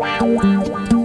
wow, wow, wow.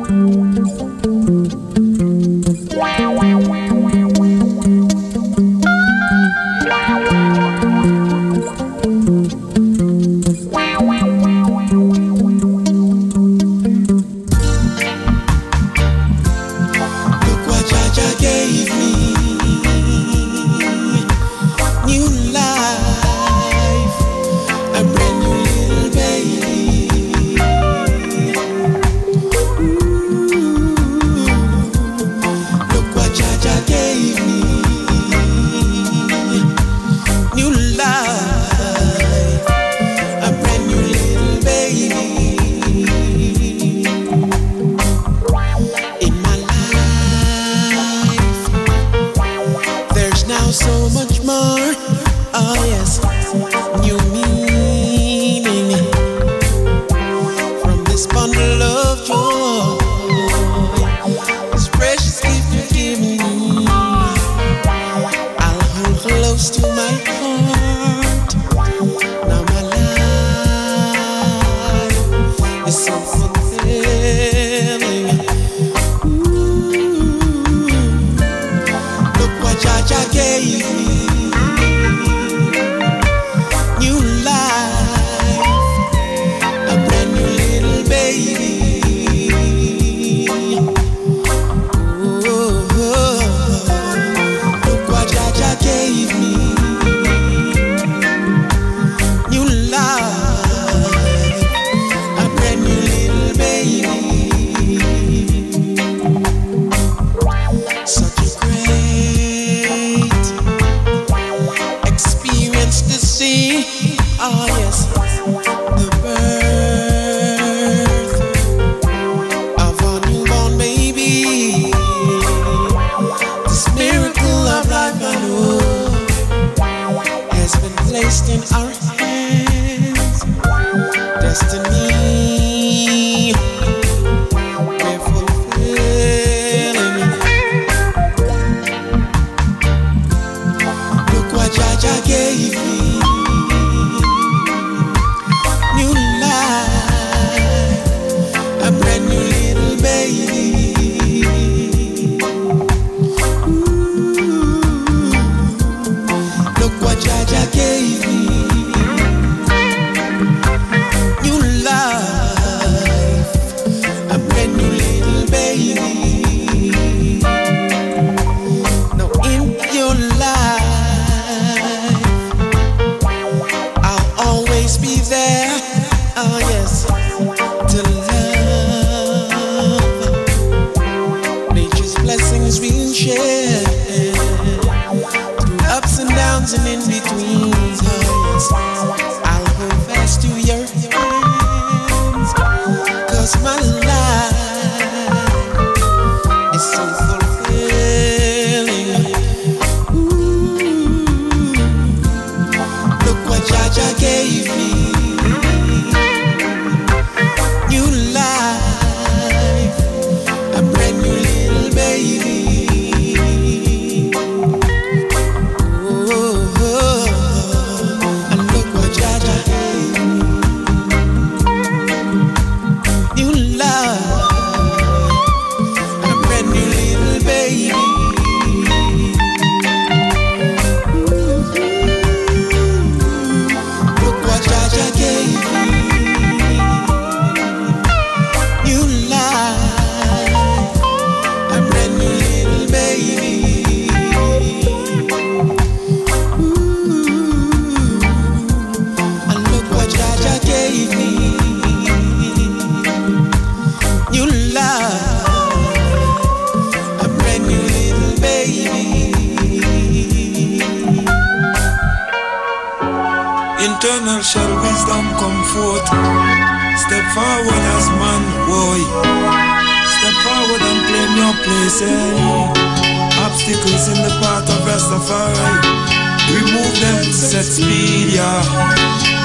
speed, yeah.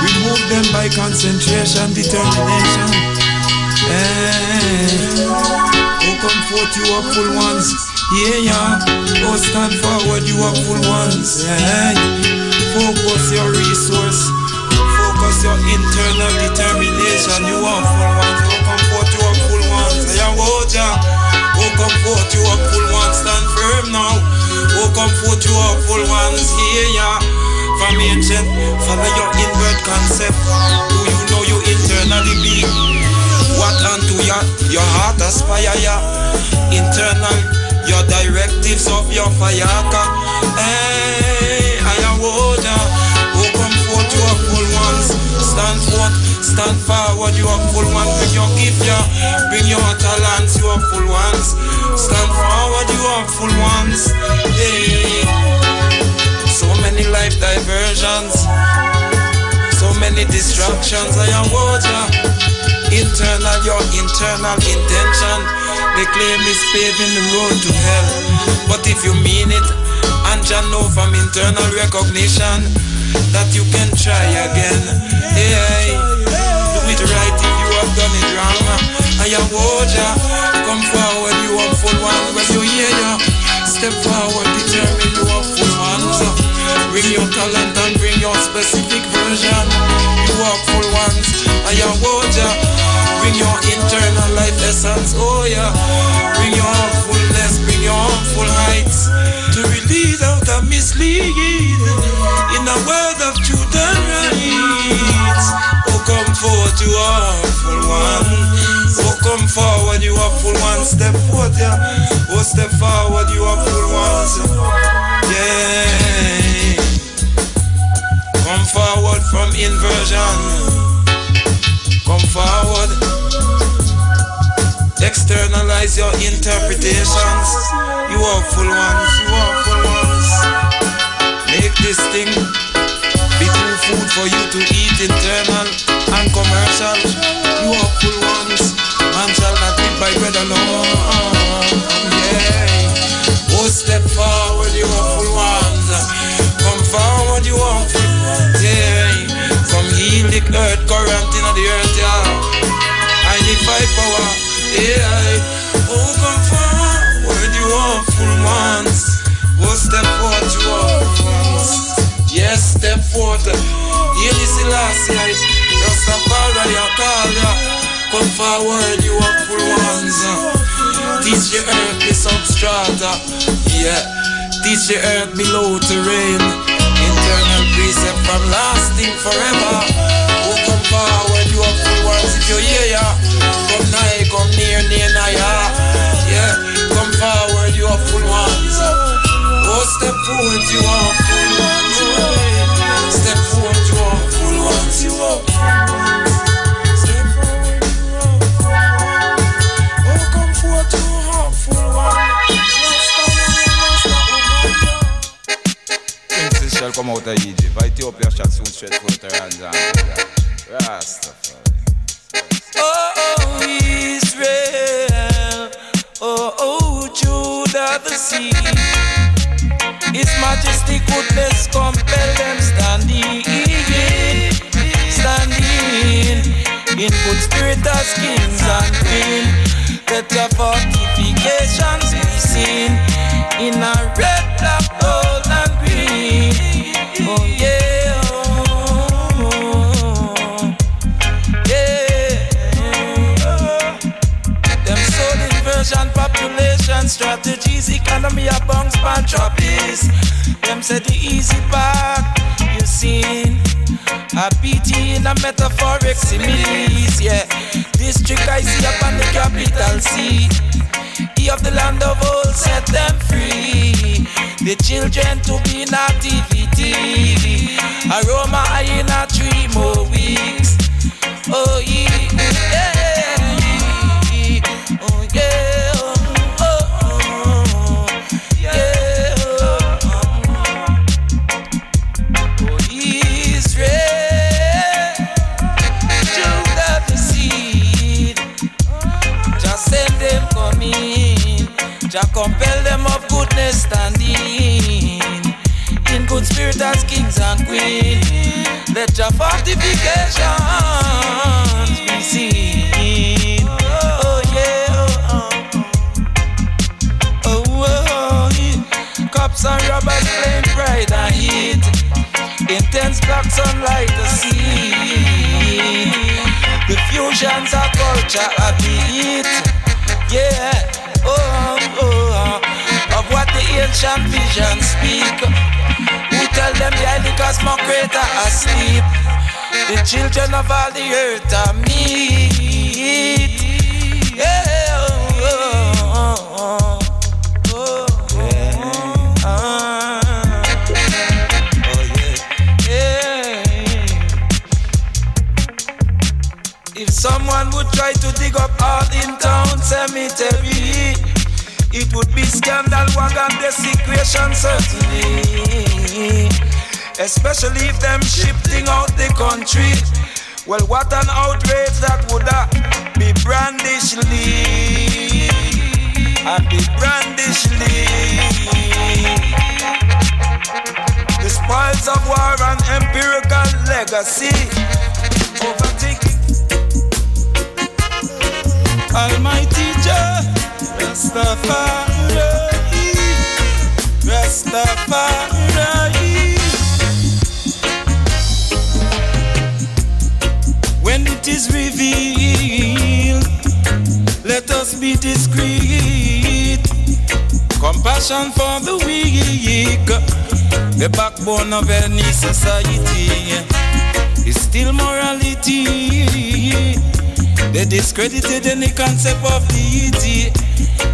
Remove them by concentration, determination. and. Oh, come forth, you are full ones. Yeah, yeah. Oh, stand forward, you are full ones. Hey. Focus your resource. Focus your internal determination. You are full ones. Oh, come forth, you are full ones. Yeah, oh, yeah. Oh, come forth, you are full ones. Stand firm now. Oh, come forth, you are full ones. Yeah, yeah ancient, follow your inward concept. Do you know you internally be? What unto your, your heart aspire, yeah. Internal, your directives of your fire. Hey, I am water. Come forth, you are full ones. Stand forth, stand forward, you are full one. Bring your gift, yeah. Bring your talents, you are full ones. Stand forward, you are full ones. Hey. Many life diversions. So many distractions. I am water. Internal, your internal intention. They claim is paving the road to hell. But if you mean it, and you know from internal recognition that you can try again. Hey, do it right if you have done it wrong. I am water. Come forward, you are full one. When you hear ya, step forward, determine you are full. Bring your talent and bring your specific version. You are full ones. I am water. Bring your internal life essence. Oh yeah. Bring your fullness. Bring your full heights. To release out of mislead in a world of truth and. Oh come forward, you are full one. Oh come forward, you are full one. Step forward, yeah. Oh step forward, you are full ones. Yeah. Come forward from inversion. Come forward. Externalize your interpretations. You are full ones. You are full ones. Make this thing be true food for you to eat, internal and commercial. You are full ones. Man shall not live by bread alone. Yeah. Oh, step forward, you are full ones. Come forward, you are full. Yeah. Come heal the earth current in the earth, yeah. I need five power. Yeah. Oh, come forward, you are full ones. Oh, step forward, you are. Yes, step forward. Heal this last night. Rastafari, I call ya. Come forward, you are full ones. Teach the earth the substrata. Yeah. Teach the earth below to rain. Internal precept from lasting forever. Oh, come forward, you are full ones. If you hear ya, come nigh, come near, near, nigh, yeah. Yeah. Come forward, you are full ones. Oh, step forward, you are full ones. Step forward, you are full ones. You are Shall come out of Egypt. Soon forth her hands and Rastafari. Oh, oh, Israel. Oh, oh, Judah the sea. His majesty goodness compel them standing, standing in good spirit as kings and queens. Let your fortifications be seen in a red, strategies, economy of bunks, pantropies. Them said the easy path, you seen. A BT in a metaphoric similes, yeah. District I see upon the capital C. He of the land of old set them free. The children to be in activity. Aroma I in a three more weeks. Oh yeah. Compel them of goodness standing. In good spirit as kings and queens. Let your fortifications be seen. Oh yeah. Oh, oh, oh, oh yeah. Cops and robbers claim pride and heat. Intense black sunlight to see. The fusions of culture a beat. Yeah. Oh, oh, oh, of what the ancient vision speak. Who tell them the cosmos crater asleep. The children of all the earth are meet. Yeah, oh, oh, oh. oh. Try to dig up all in town cemetery, it would be scandal wagon desecration certainly. Especially if them shifting out the country. Well, what an outrage that would be brandishly and be brandishly. The spoils of war and empirical legacy overtake Almighty Jah, Rastafari, Rastafari. When it is revealed, let us be discreet. Compassion for the weak, the backbone of any society, is still morality. They discredited any concept of deity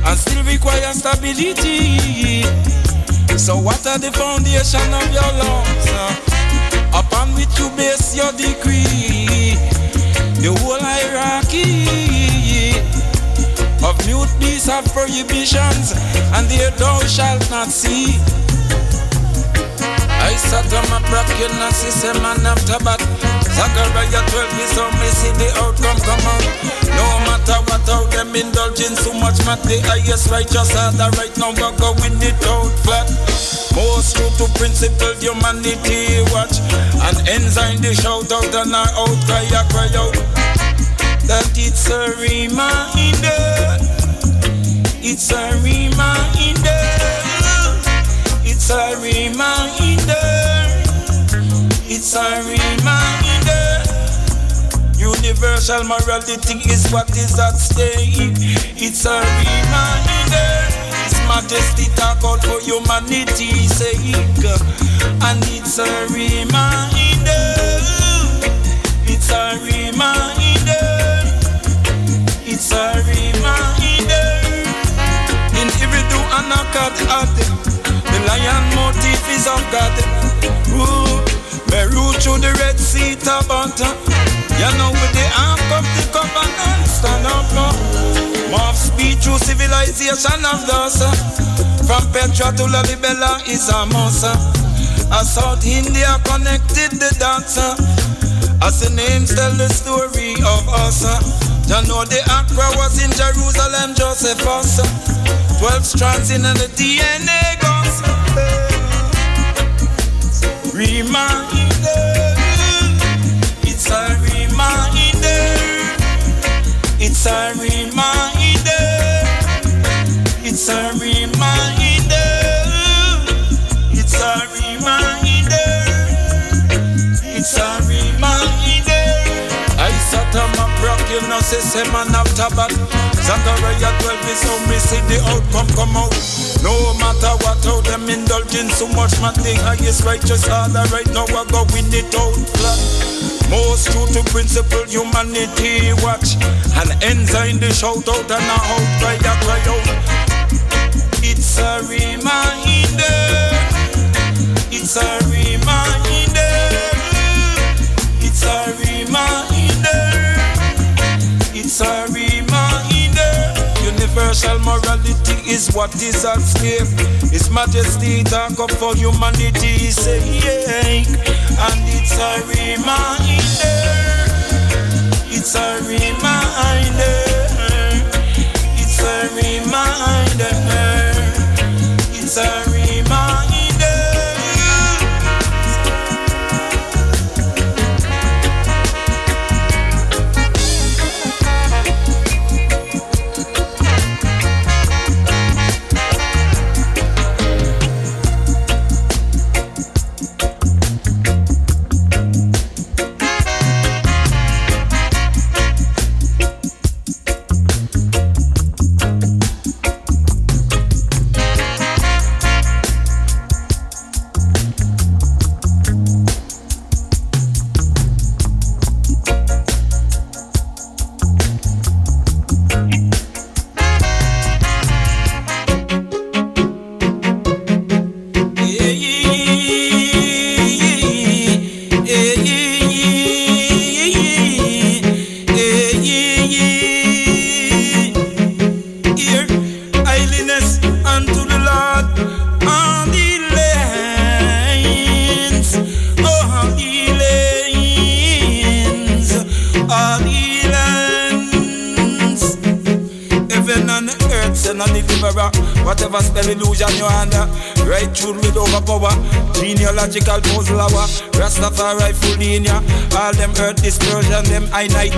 and still require stability. So what are the foundation of your laws? Upon which you base your decree? The whole hierarchy of mute beasts of prohibitions, and there thou shalt not see. I sat on my bracket, and system and after bat. Zechariah 12 is how me see the outcome come out. No matter what how them indulging so much mat the highest righteous order right now we go win it out flat. Most true to principle humanity watch and ensign the shout out and our outcry a cry out that it's a reminder. It's a reminder. It's a reminder. It's a reminder. Universal morality is what is at stake. It's a reminder. Majesty talk out for humanity's sake, and it's a reminder. It's a reminder. It's a reminder. In every do and a cut the lion motif is of God. Ooh, me root through the Red Sea, Tabata. You know with the ark of the covenant stand up now. More speed through civilization of those. From Petra to Lalibela is a mosa. A South India connected the dancer. As the names tell the story of us. You know the Accra was in Jerusalem, Joseph us. Twelve strands in the DNA goes. Reminder. It's a reminder. It's a reminder. It's a reminder. It's a reminder. It's a reminder. You know, say, man, after bad. Zechariah 12 is how me see the outcome come out. No matter what, how them indulging so much, man, the highest righteous order right now, I go win it out. Flat. Most true to principle, humanity watch. And ensign the shout out and a out cry a cry out. It's a reminder. It's a reminder. It's a reminder. It's a reminder. Universal morality is what is at stake. His Majesty talk up for humanity, say and it's a reminder. It's a reminder. It's a reminder. It's a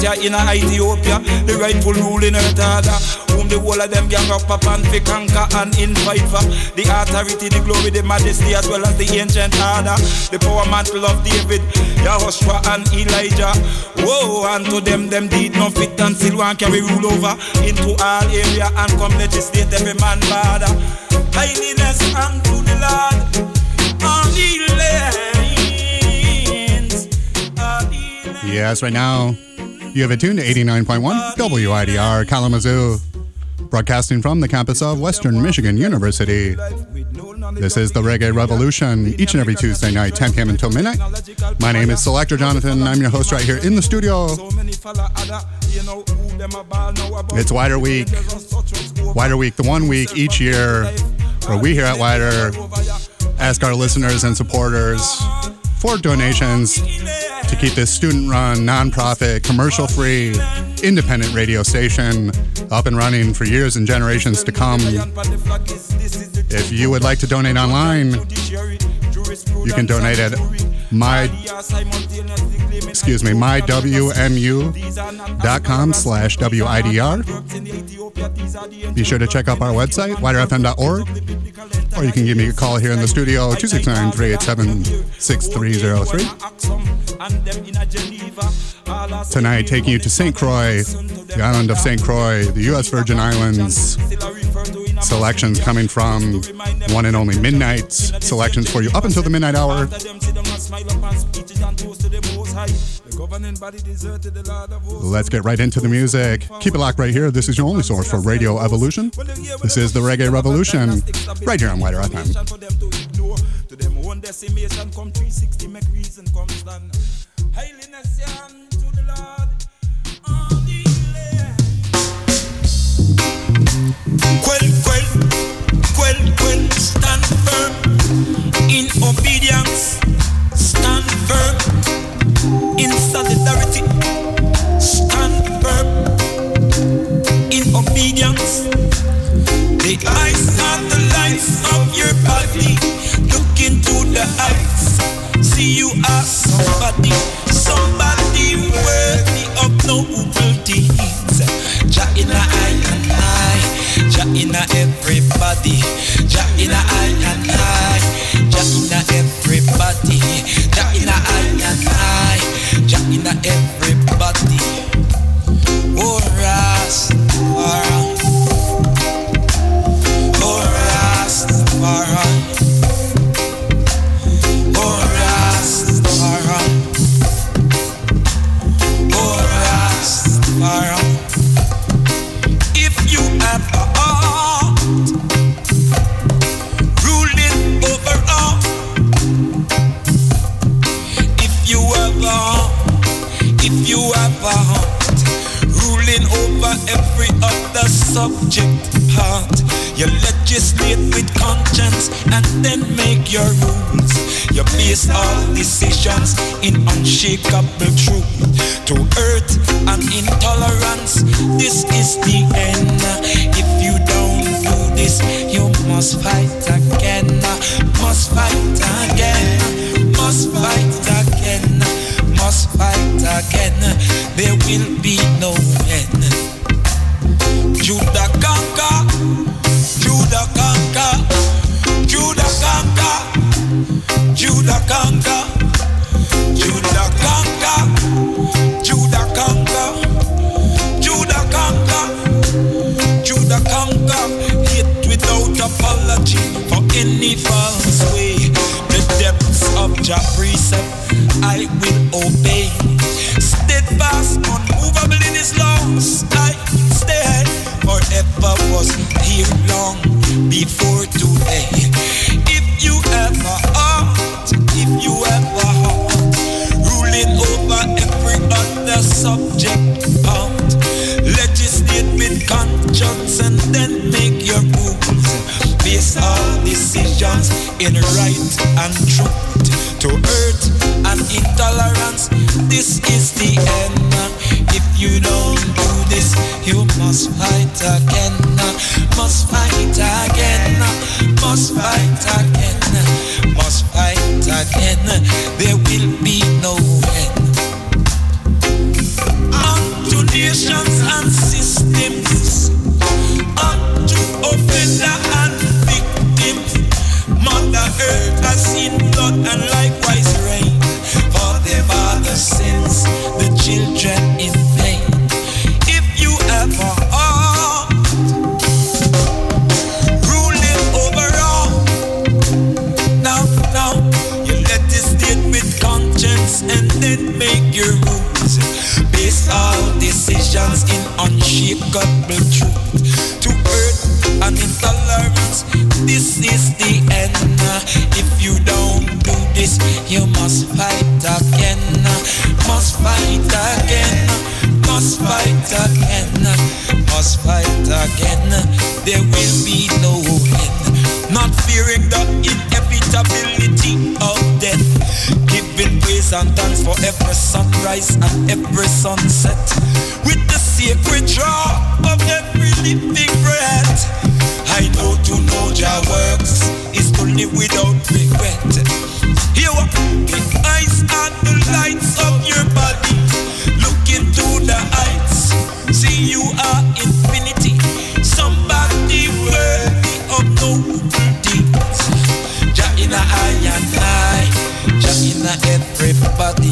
in Ethiopia. The rightful ruling earth order. Whom the whole of them gang up upon fi conquer and for. The authority, the glory, the majesty as well as the ancient order. The power mantle of David, Yahushua and Elijah. Whoa, and to them, them did no fit and still want carry rule over into all area and come legislate every man father. Kindness unto the Lord lands. Yes, right now you have it tuned to 89.1 WIDR Kalamazoo, broadcasting from the campus of Western Michigan University. This is the Reggae Revolution, each and every Tuesday night, 10 p.m. until midnight. My name is Selector Jonathon. I'm your host right here in the studio. It's WIDR Week. WIDR Week, the one week each year where we here at WIDR ask our listeners and supporters for donations to keep this student run, nonprofit, commercial free, independent radio station up and running for years and generations to come. If you would like to donate online, you can donate at my excuse me mywmu.com slash widr be sure to check out our website widerfm.org or you can give me a call here in the studio 269-387-6303 tonight taking you to st croix the island of st croix the u.s virgin islands selections coming from one and only Midnite selections for you up until the midnight hour Let's get right into the music. Keep it locked right here. This is your only source for Radio Evolution. This is the Reggae Revolution, right here on WIDR FM. Stand firm in obedience, stand firm in solidarity, stand firm in obedience. The eyes are the of your body. Look into the eyes. See you are somebody, somebody worthy of noble deeds. In the eye and eye, Jah inna everybody, Jah inna I and I, Jah inna everybody, Jah inna I and I.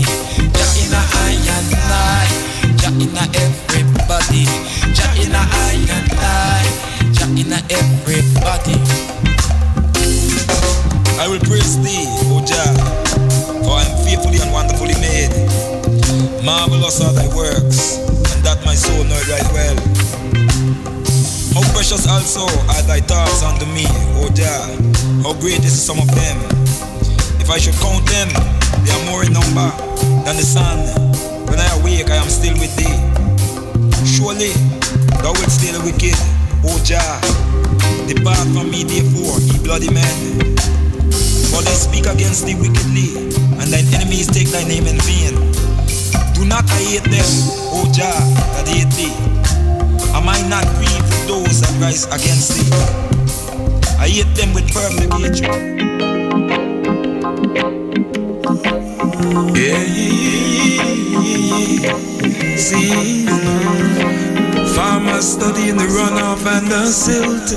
Jah in a and eye. Jah in a everybody. Jah in a and eye. Jah in a everybody. I will praise thee, O Jah, for I am fearfully and wonderfully made. Marvelous are thy works, and that my soul know right well. How precious also are thy thoughts unto me, O Jah. How great is sum of them. If I should count them, they are more in number than the sun. When I awake, I am still with thee. Surely thou wilt still wicked, O Jah. Depart from me, therefore, ye bloody men. For they speak against thee wickedly, and thine enemies take thy name in vain. Do not I hate them, O Jah, that hate thee. Am I not grieved with those that rise against thee? I hate them with perfect hatred. Yeah, see, farmers studying the runoff and the silt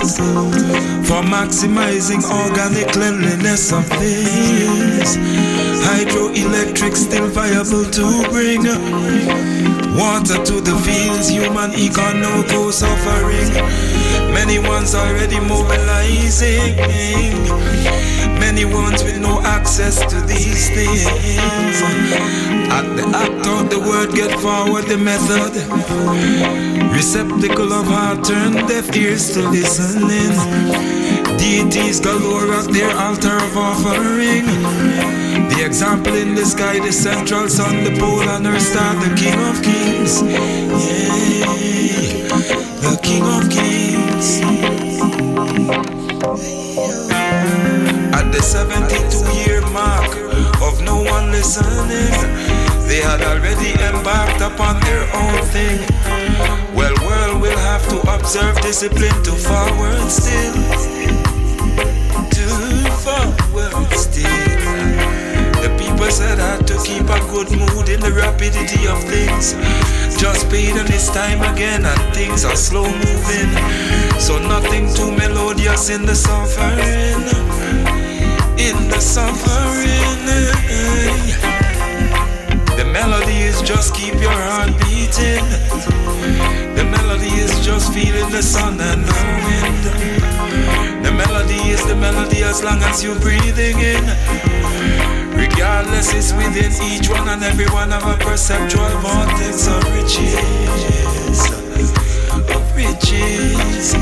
for maximizing organic cleanliness of things. Hydroelectric still viable to bring water to the fields. Human economical suffering. Many ones already mobilizing. Many ones with no access to these things. At the act of the word, get forward the method. Receptacle of heart, turn deaf ears to listening. Deities galore at their altar of offering. The example in the sky, the central sun, the pole, and earth star, the King of Kings. Yeah, the King of Kings. At the 72 year mark of no one listening, they had already embarked upon their own thing. Have to observe discipline to forward still. To forward still. The people said I had to keep a good mood in the rapidity of things. Just paid on this time again, and things are slow moving. So nothing too melodious in the suffering. In the suffering. The melody is just keep your heart beating. The melody is just feeling the sun and the wind. The melody is the melody as long as you're breathing in. Regardless, it's within each one and every one of a perceptual vortex of riches. Of riches.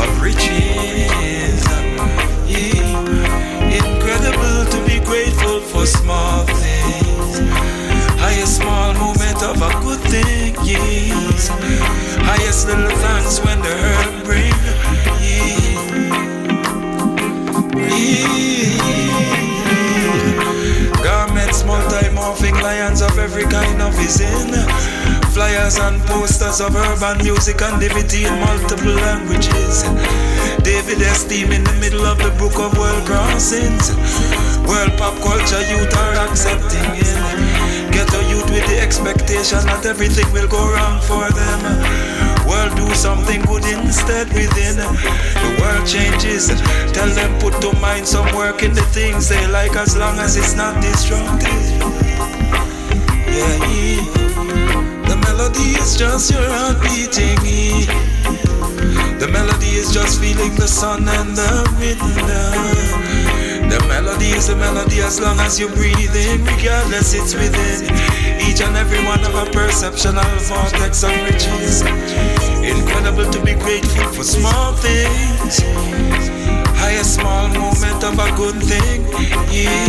Of riches. Yeah. Incredible to be grateful for small things. Highest small moment of a good thing, yes. Highest little thanks when the hurt bring. Garments multi-morphing lions of every kind of is in. Flyers and posters of urban music and divinity in multiple languages. David Esteem in the middle of the book of world crossings. World pop culture youth are accepting it. Get a youth with the expectation that everything will go wrong for them. World do something good instead within. The world changes. Tell them put to mind some work in the things they like as long as it's not destructive. Yeah, the melody is just your heart beating. The melody is just feeling the sun and the wind. The melody is a melody as long as you're breathing, regardless it's within each and every one of our perceptional vortex of riches. Incredible to be grateful for small things. Highest small moment of a good thing. Yeah.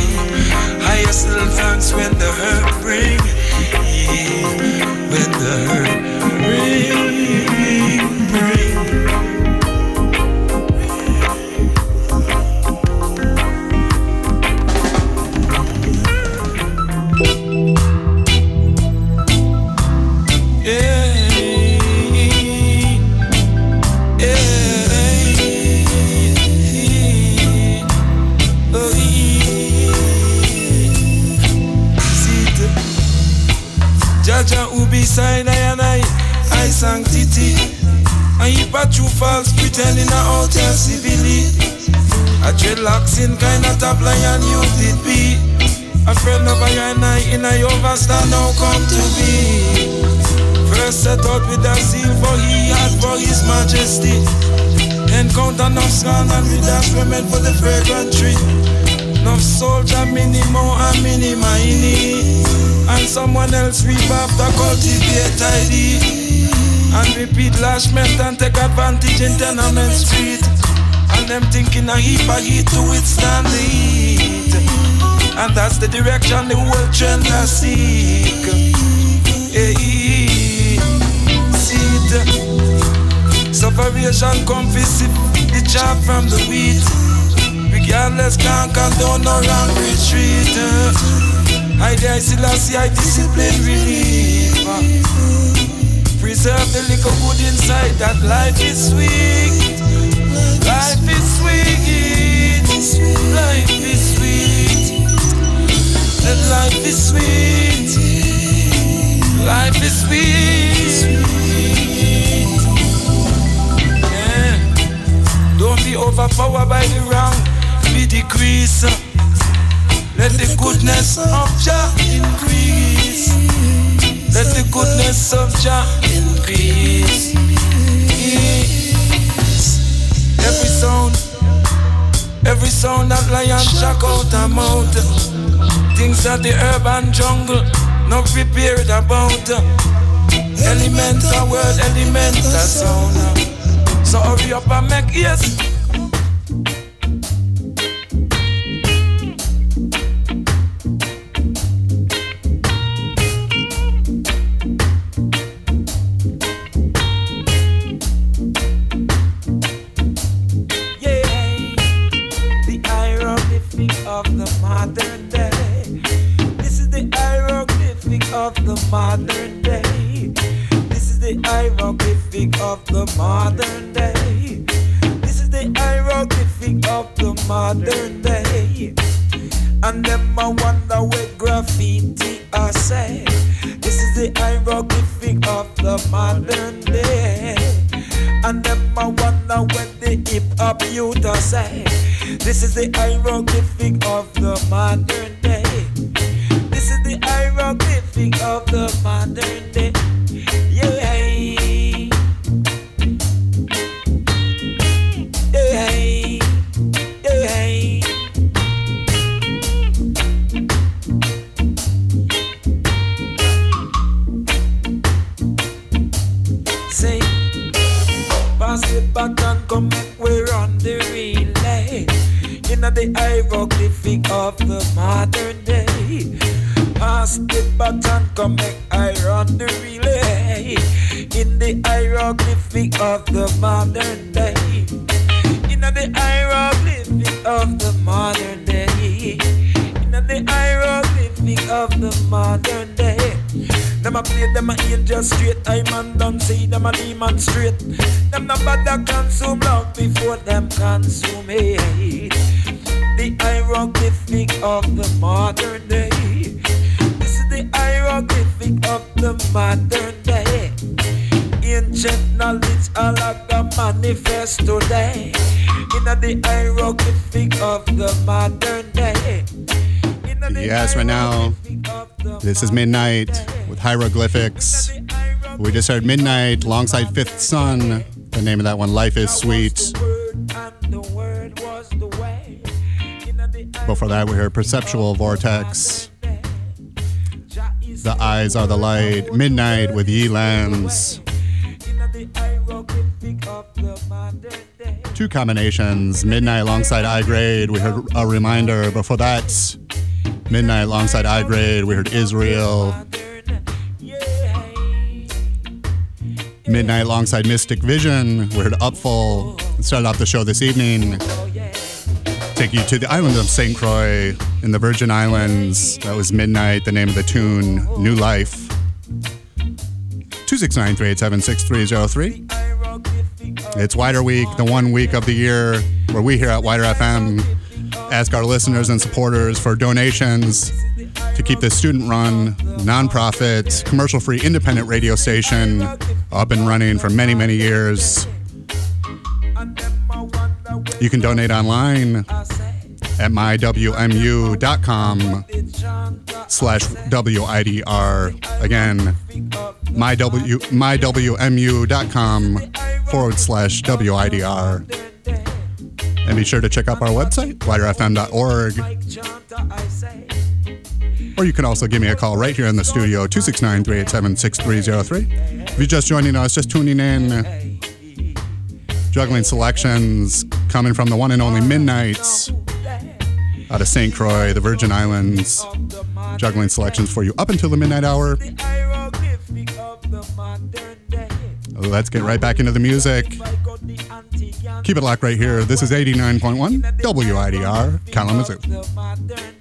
Highest little thanks when the hurt bring. Yeah. When the hurt bring, In kind of top lion you did be. A friend of I and I in a overstand now come to be. First set out with a zeal for he had for his majesty. Encounter no scan and with that women for the fragrant tree. No soldier minimo and minimini. And someone else reap after cultivate ID And repeat lashment and take advantage in tenement street And them thinking a heap of heat to withstand the heat And that's the direction the world trend I seek. Eh, hey, Seed Separation come the chop from the wheat. Regardless can't condone no wrong retreat. I dare Selassie, I discipline relief. Preserve the little good inside that life is sweet. Life is sweet. Life is sweet. That life is sweet. Life is sweet. Don't be overpowered by the wrong. Be decrease. Let the goodness of Jah increase. Let the goodness of Jah increase. Every sound, every sound that lion shock out a mouth. Things that the urban jungle not prepared about. Elemental word, elemental sound. So hurry up and make yes. Of the see them a demon straight. Them no bother consume love before them consume hate. The hieroglyphic of the modern day. This is the hieroglyphic of the modern day. Ancient knowledge all of manifest today. In the hieroglyphic of the modern day. Yes, right now, this is Midnite with hieroglyphics. We just heard Midnite alongside Fifth Son. The name of that one, Life is Sweet. Before that, we heard Perceptual Vortex. The Eyes Are the Light. Midnite with Ye Lands. Two combinations. Midnite alongside I Grade. We heard a reminder. Before that, Midnite alongside I Grade. We heard Is Real. Midnite alongside Mystic Vision. We heard Upful. Started off the show this evening. Take you to the island of St. Croix in the Virgin Islands. That was Midnite, the name of the tune, New Life. 269 387 6303. It's WIDR Week, the one week of the year where we here at WIDR FM ask our listeners and supporters for donations to keep this student run, nonprofit, commercial free, independent radio station up and running for many, many years. You can donate online at mywmu.com slash WIDR. Again, myw, mywmu.com forward slash WIDR. And be sure to check out our website, widerfm.org. Or you can also give me a call right here in the studio, 269 387 6303. If you're just joining us, just tuning in, juggling selections coming from the one and only Midnites out of St. Croix, the Virgin Islands, juggling selections for you up until the midnight hour. Let's get right back into the music. Keep it locked right here. This is 89.1 WIDR Kalamazoo.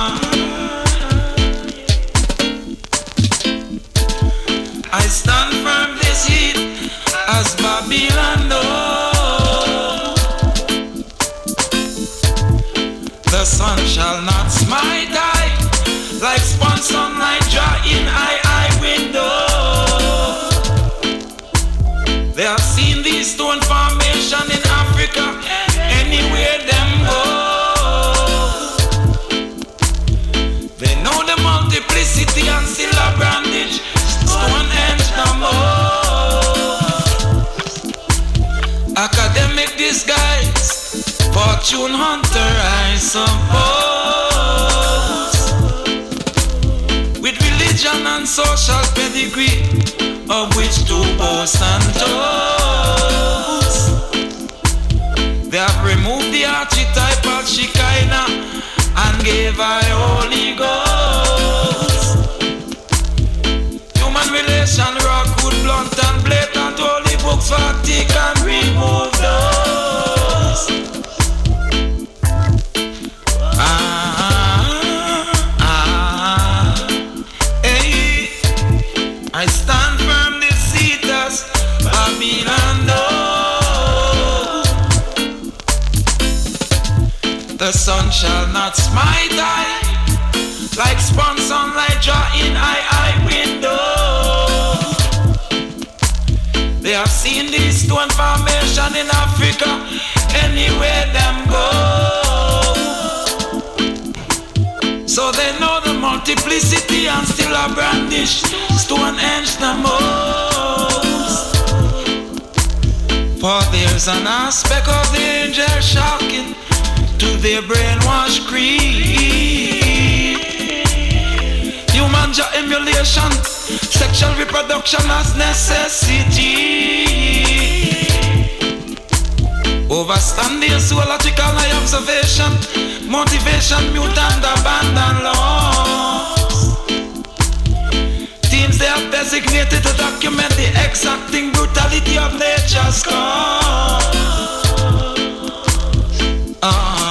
sexual reproduction as necessity. Overstand the zoological observation, motivation, mute and abandon laws. Teams they have designated to document the exacting brutality of nature's cause. If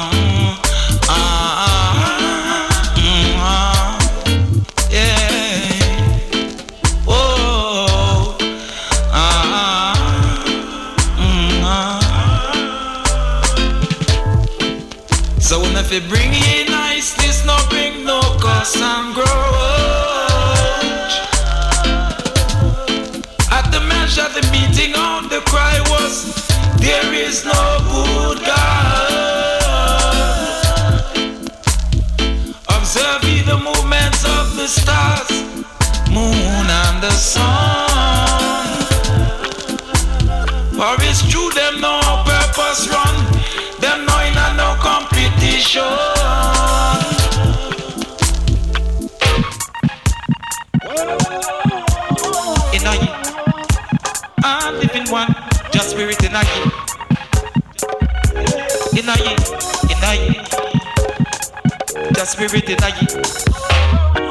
spirit in a.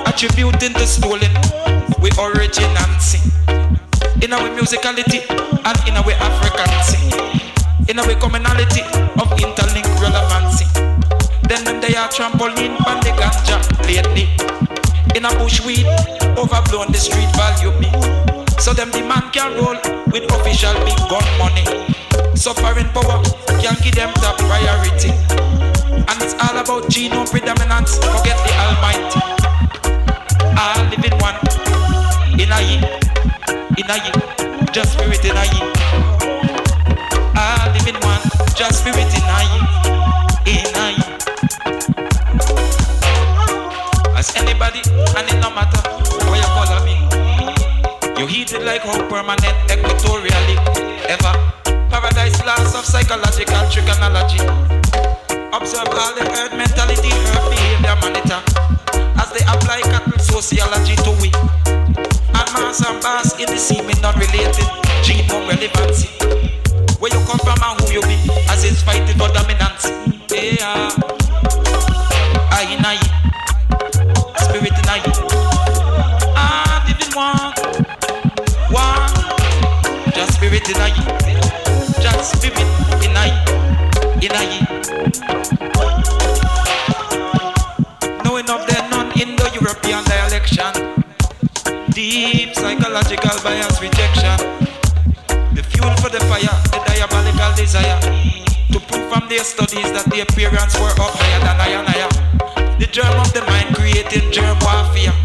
Attributing the stolen, we origin and sing. In our musicality and in our Africancy in way commonality of interlinked relevancy. Then them they are trampoline on the ganja lately. In a bush weed, overblown the street value me. So them the man can roll with official big gun money. Suffering power can give them top priority. And it's all about genome predominance, forget the almighty. All living one, in a ye, in a ye, just spirit in a ye all living one, just spirit in I, in I. As anybody, and it no matter what you call me. You heated like how permanent equatorially ever. Paradise loss of psychological trigonology. Observe all the earth mentality, her behavior monitor. As they apply cattle sociology to we. And mass and bass in the seeming non-related genome relevancy. Where you come from and who you be, as it's fighting for dominance. Yeah. I in I, spirit in I. Ah, living one, one. Just spirit in I, just spirit in I, in. Knowing of the non-Indo-European dialection, deep psychological bias rejection the fuel for the fire, the diabolical desire to prove from their studies that the appearance were up higher than I and higher. The germ of the mind creating germ warfare.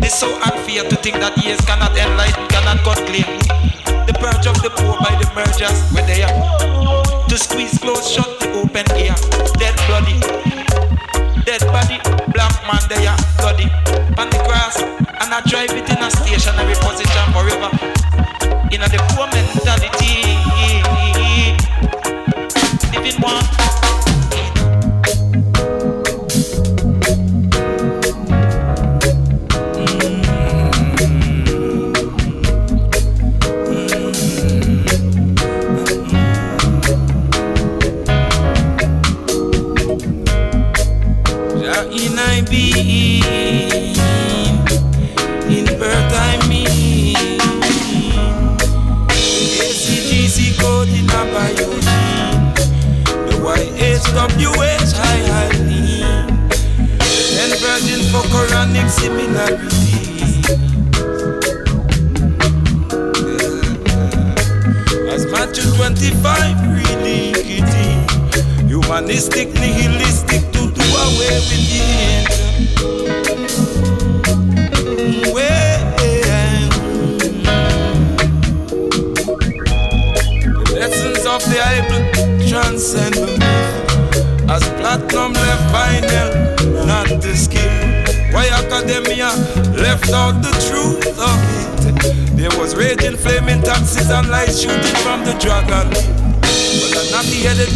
It's so unfair to think that years cannot enlighten, cannot cut clear. The purge of the poor by the mergers where they there to squeeze close, shut the open ear. Dead bloody, dead body, black man there, bloody, on the grass, and I drive it in a stationary position forever in the poor mentality. Living one. In I be in birth I mean ACGC code in a biogene. The YHWH high high. Ten virgin for Quranic similarity. As Matthew 25 really. Humanistic, nihilistic to do away with the end.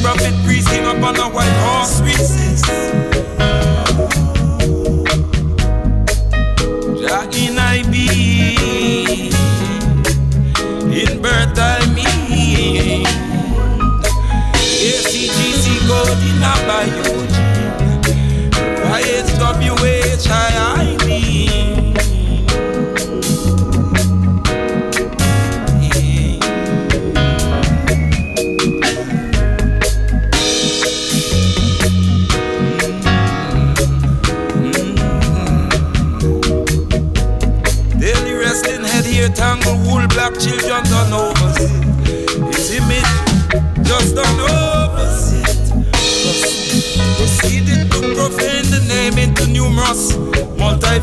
Prophet priest came upon a white horse na by you.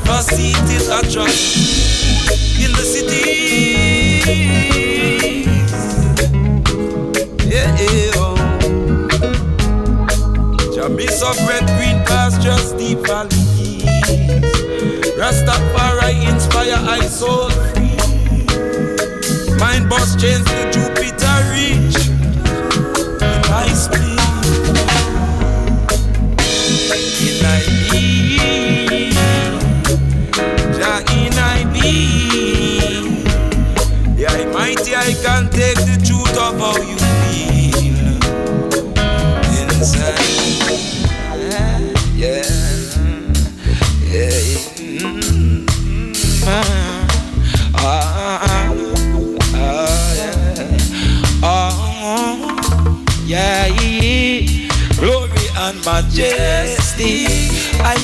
Multifaceted address in the city. Yeah, yeah, oh. Jamiss of red, green pastures, deep valleys. Rastafari inspire, I soul free. Mind boss chains to Jupiter majesty.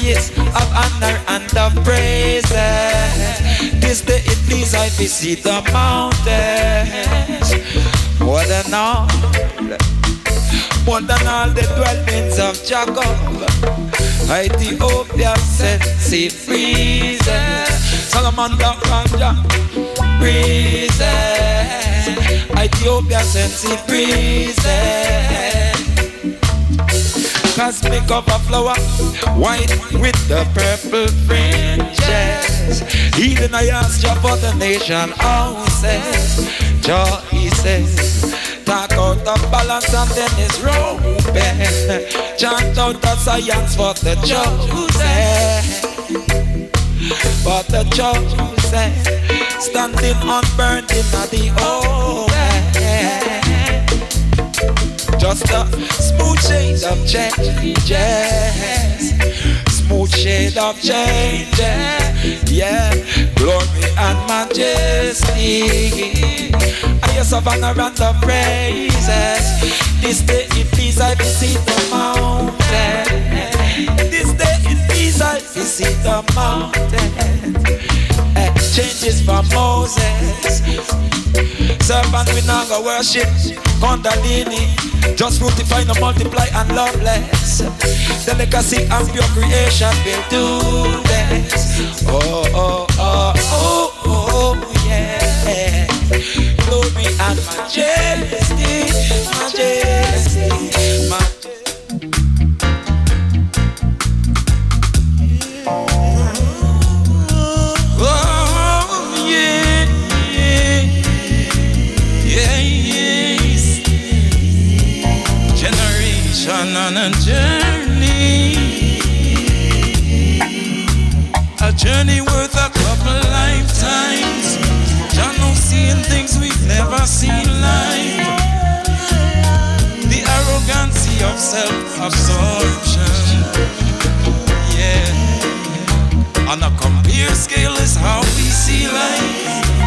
Yes, of honor and of praise. This day it please I visit the mountains. More than all, more than all the dwellings of Jacob. Ethiopia sent sea freezes. Solomon the Ganja breezes. Ethiopia sent sea breezes. Cosmic of a flower, white with the purple fringes. Healing I ask you for the nation houses. Joy says, talk out the balance and then it's ropen. Chant out the science for the chosen. For the chosen, standing unburned in the open. Just a smooth shade of changes. Smooth shade of changes. Yeah. Glory and majesty. I of honor and the praises. This day in peace I visit the mountain. This day in peace I visit the mountain. Changes for Moses. Servant we now go worship Kundalini. Just fructify, no multiply and loveless. Delicacy and pure creation will do this. Oh, oh, oh, oh, oh, yeah. Glory and majesty, majesty, majesty. On a journey, a journey worth a couple lifetimes. John know seeing things we've never seen live. The arrogancy of self-absorption, yeah. On a compare scale is how we see life.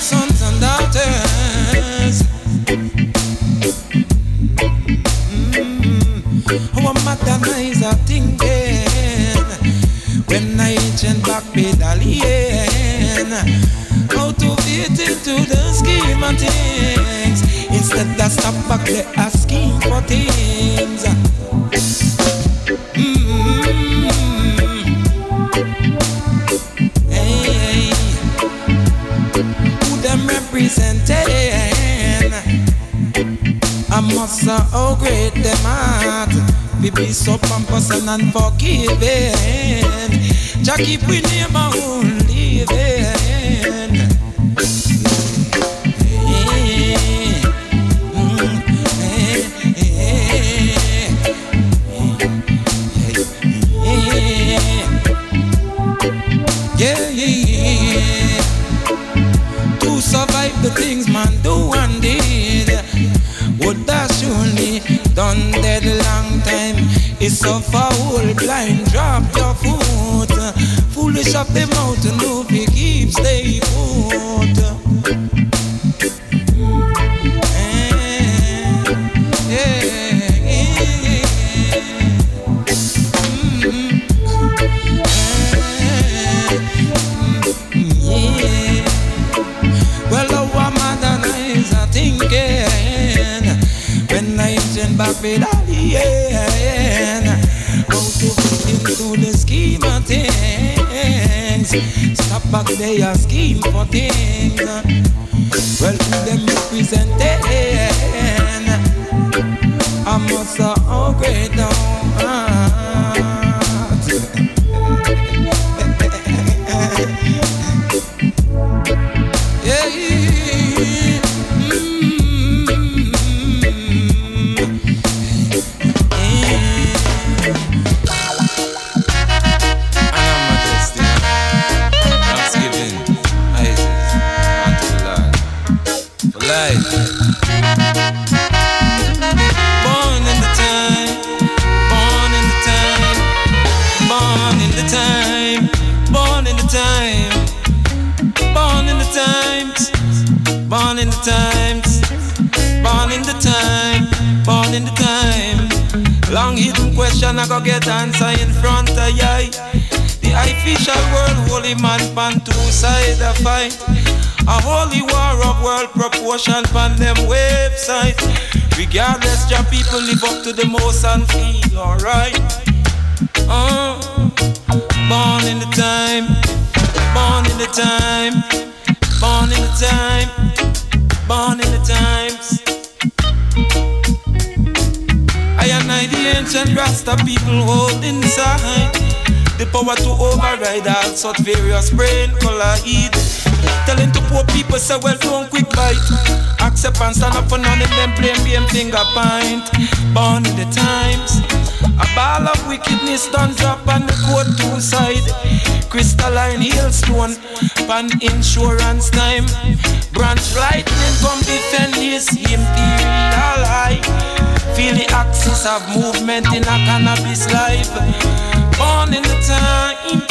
sons and daughters. Mm. Thinking when I back into the scheme of things instead of stop back the ass. be so pompous and unforgiving. Jah keep my own. the mountain loopy all such various brain collide. Telling to poor people say, well, don't quick bite. Accept and stand up for none of them blame blame finger point. Born in the times. A ball of wickedness done drop on the court two side. Crystalline hailstone, pan insurance time. Branch lightning come defend this imperial high. Feel the axis of movement in a cannabis life. Born in the times,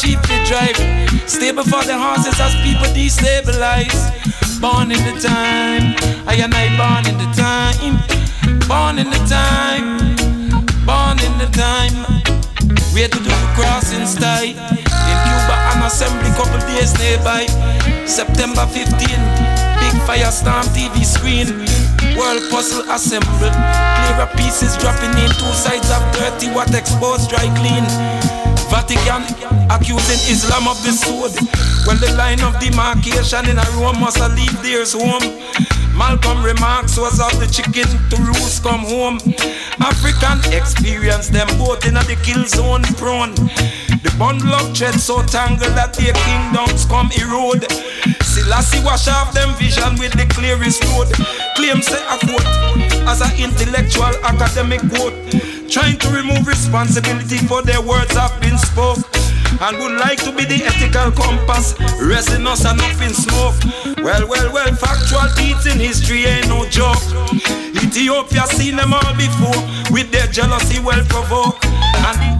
sheep to drive. Stay before the horses as people destabilize. Born in the time, I and I born in the time, born in the time, born in the time. Where to do the crossing style in Cuba an assembly couple days nearby. September 15, big firestorm TV screen. World puzzle assemble. Clearer pieces dropping in two sides of 30 watt exposed dry clean. Vatican accusing Islam of the sword. Well, the line of demarcation in a Rome must leave theirs home. Malcolm remarks was of the chicken to roost come home. African experience them both in a the kill zone prone. The bundle of thread so tangled that their kingdoms come erode. Selassie wash off them vision with the clearest road. Claim say a quote as an intellectual academic quote. Trying to remove responsibility for their words have been spoke. And would like to be the ethical compass, resting us and nothing smoke. Well, well, well, factual teaching history ain't no joke. Ethiopia seen them all before, with their jealousy well provoked. And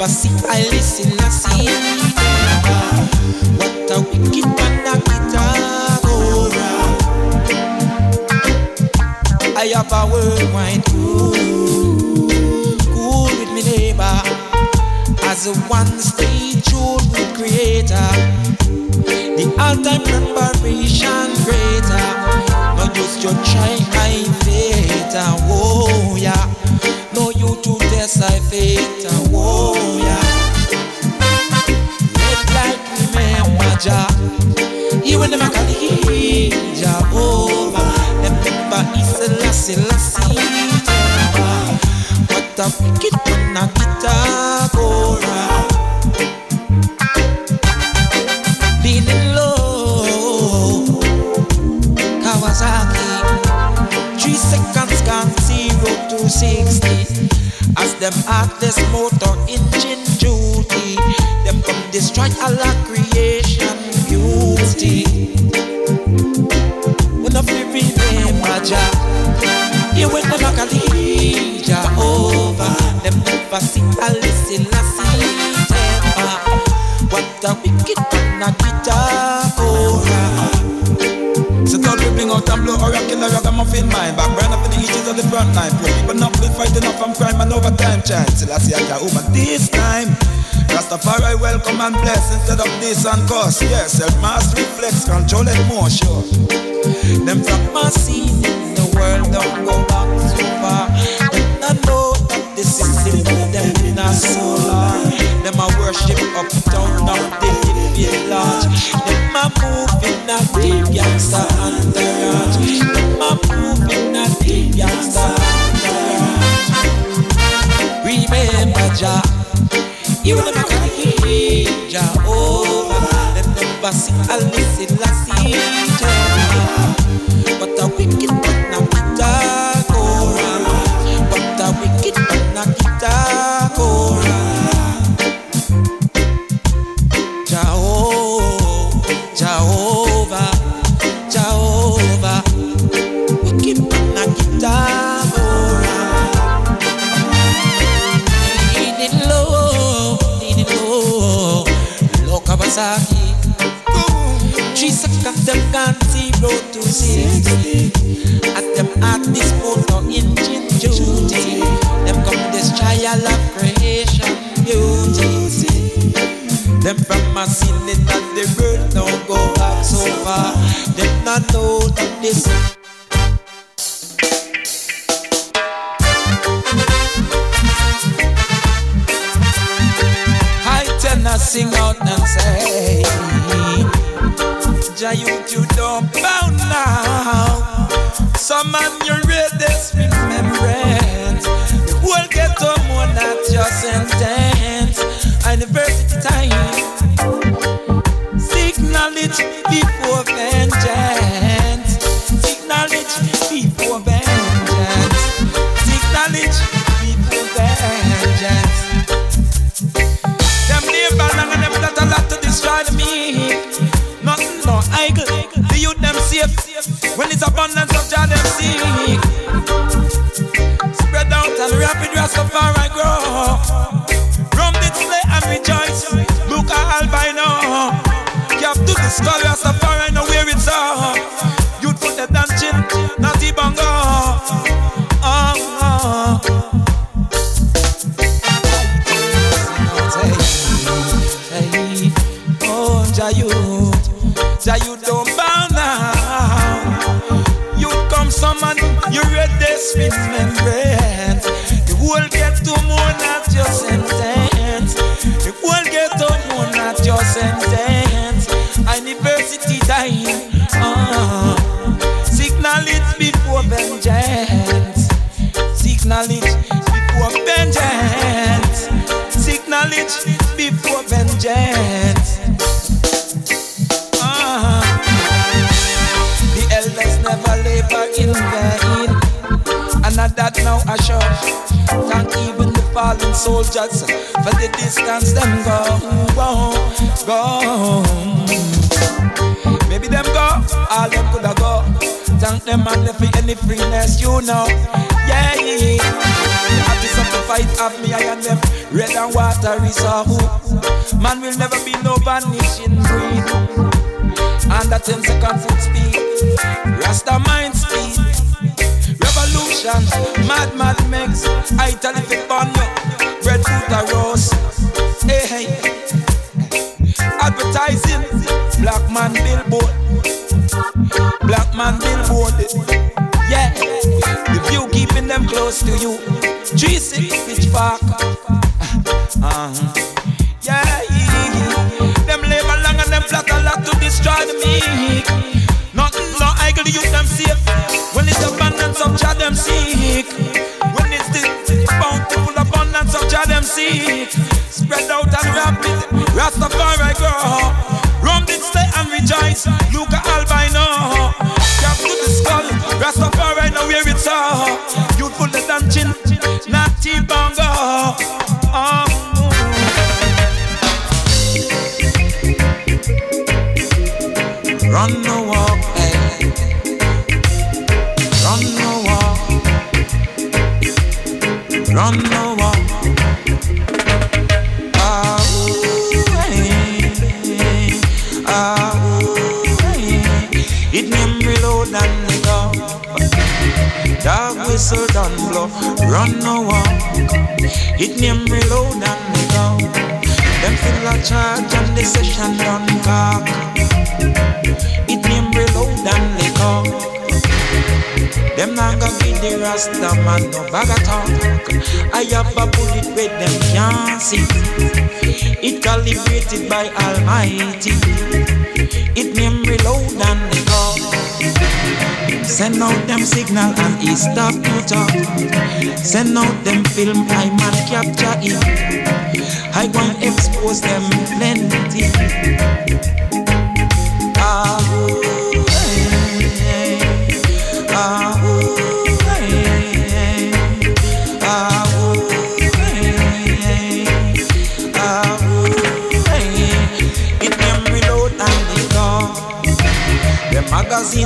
never see I listen I see. What a wicked man a Kitagora. I have a worldwide cool, cool with me neighbor, as a one stage tune with creator. The all-time preparation greater. No use your try I fate whoa oh, yeah. Test I fate whoa yeah. Red light remember Jah. He them a call him Jehovah. Remember Isla Selassie. What a wicked man a Kitagora. Them heartless motor engine duty, them come destroy all our creation beauty. When I feel remember Jah, you will never call him Jehovah. Them never see a listen, temper. What a wicked man a Kitagora. Set out and blow oracle a ragamuffin mind Back burn up in the edges of the front line Poor people not will fighting up from crime and overtime chance Till I see a Jehovah this time Rastafari welcome and bless instead of this and cost Yes, self-mastery flex, control it more sure Them from my scene the world don't go back too far. Them not know that this is the mood them in a solar. Them a worship uptown now they live large. Them a move in a deep gangster entourage. Them a move in a deep gangster entourage. Remember Jah, you never can hear Jehovah. Them never see a listen, lassie Jehovah. A ceiling that the bird don't go up so far. Them not know that this. I tend to sing out and say, Jah, you, don't bow now. Some man you read this remembrance. The whole ghetto more not your sentence. University time. Before vengeance. Before vengeance. Before vengeance. Them a lot to destroy me. No. The youth them safe. When it's abundance of joy them seek. Olha soldiers for the distance them go, go, go. Maybe them go, all them coulda go. Thank them and for any freeness, you know. Yeah, yeah. Artists of the fight have me, I and them. Red and watery, so who? Man will never be no vanishing breed. Under 10 second foot speed. Rasta mind speed. Revolution, mad mad makes. I tell if it burn you. Bread food. Hey, hey. Advertising. Black man billboard. Black man billboard. Yeah. The view keeping them close to you. G6 Pitch Park. Uh-huh. Yeah. Them labor long and them plot a lot to destroy meek. Nothing no idle youth them safe. When it's abundance of Jah them seek. Them seek. Spread out and rapid. Rastafari calibrated by Almighty. It name reload and go. Send out them signal and he stop to talk. Send out them film, I man capture it. I want expose them plenty.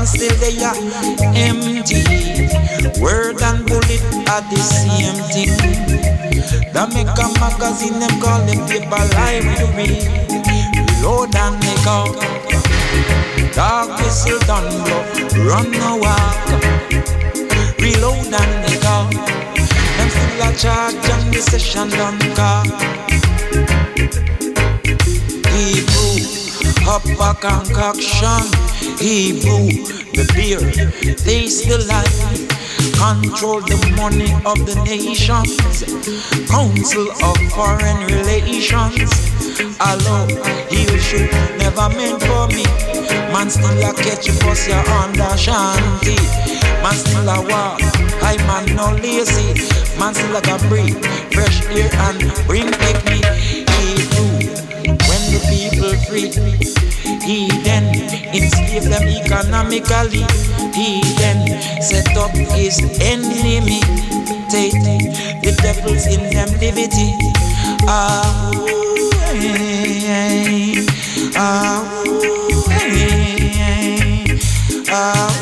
Magazine still they are empty. Word and bullet are the same thing. That make a magazine them call them paper library. Reload and they go. Dark whistle done blow, run no walk. Reload and they go. Them still a charge and the session done go. Hebrew, up a concoction. Hebrew, the beer, taste the life. Control the money of the nations. Council of Foreign Relations. Allow, heal should never meant for me. Man still a catch you bus ya under shanty. Man still a walk, I man no lazy. Man still like a breathe fresh air and bring back me. He do when the people free. He then enslave them economically. He then set up his enemy. Take the devils in liberty. Ah, hey, ah, ah,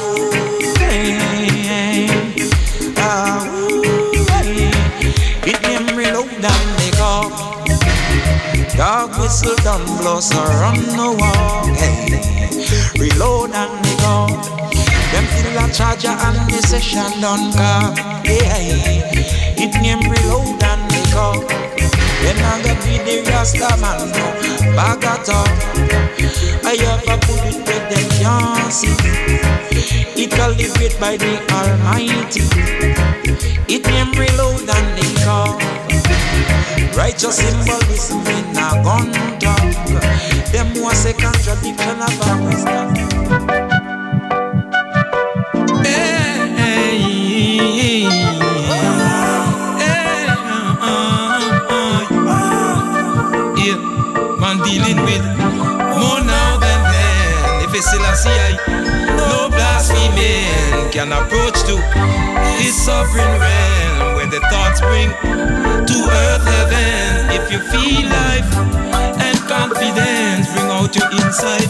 Dog whistle done blow, so run no walk. Hey, reload and make up. Them feel a charger and the session done come. Yeah, it name reload and make up. Then I got be the Rasta man no bag at all. I have put it with them can't see. It calibrate by the Almighty. It name reload and make up. Righteous symbolism in a gun talk. Them was a contradiction of a wisdom. Yeah, man dealing with more now than then. If it's Selassie, I no blaspheming can approach to his sovereign realm the thoughts bring to earth heaven. If you feel life and confidence, bring out your insight,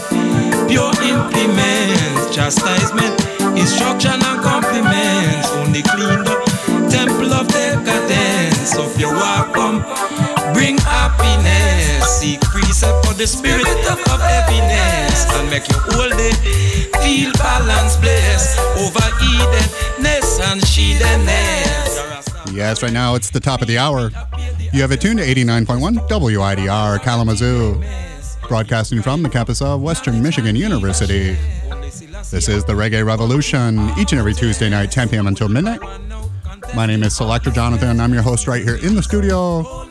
pure implements, chastisement, instruction and compliments. Only clean the temple of decadence of your walk come. Bring happiness, seek precept for the spirit of happiness and make your whole day feel balanced, blessed over Edenness and sheathenness. Yes, right now it's the top of the hour. You have it tuned to 89.1 WIDR Kalamazoo, broadcasting from the campus of Western Michigan University. This is the Reggae Revolution, each and every Tuesday night, 10 p.m. until midnight. My name is Selector Jonathon. And I'm your host right here in the studio,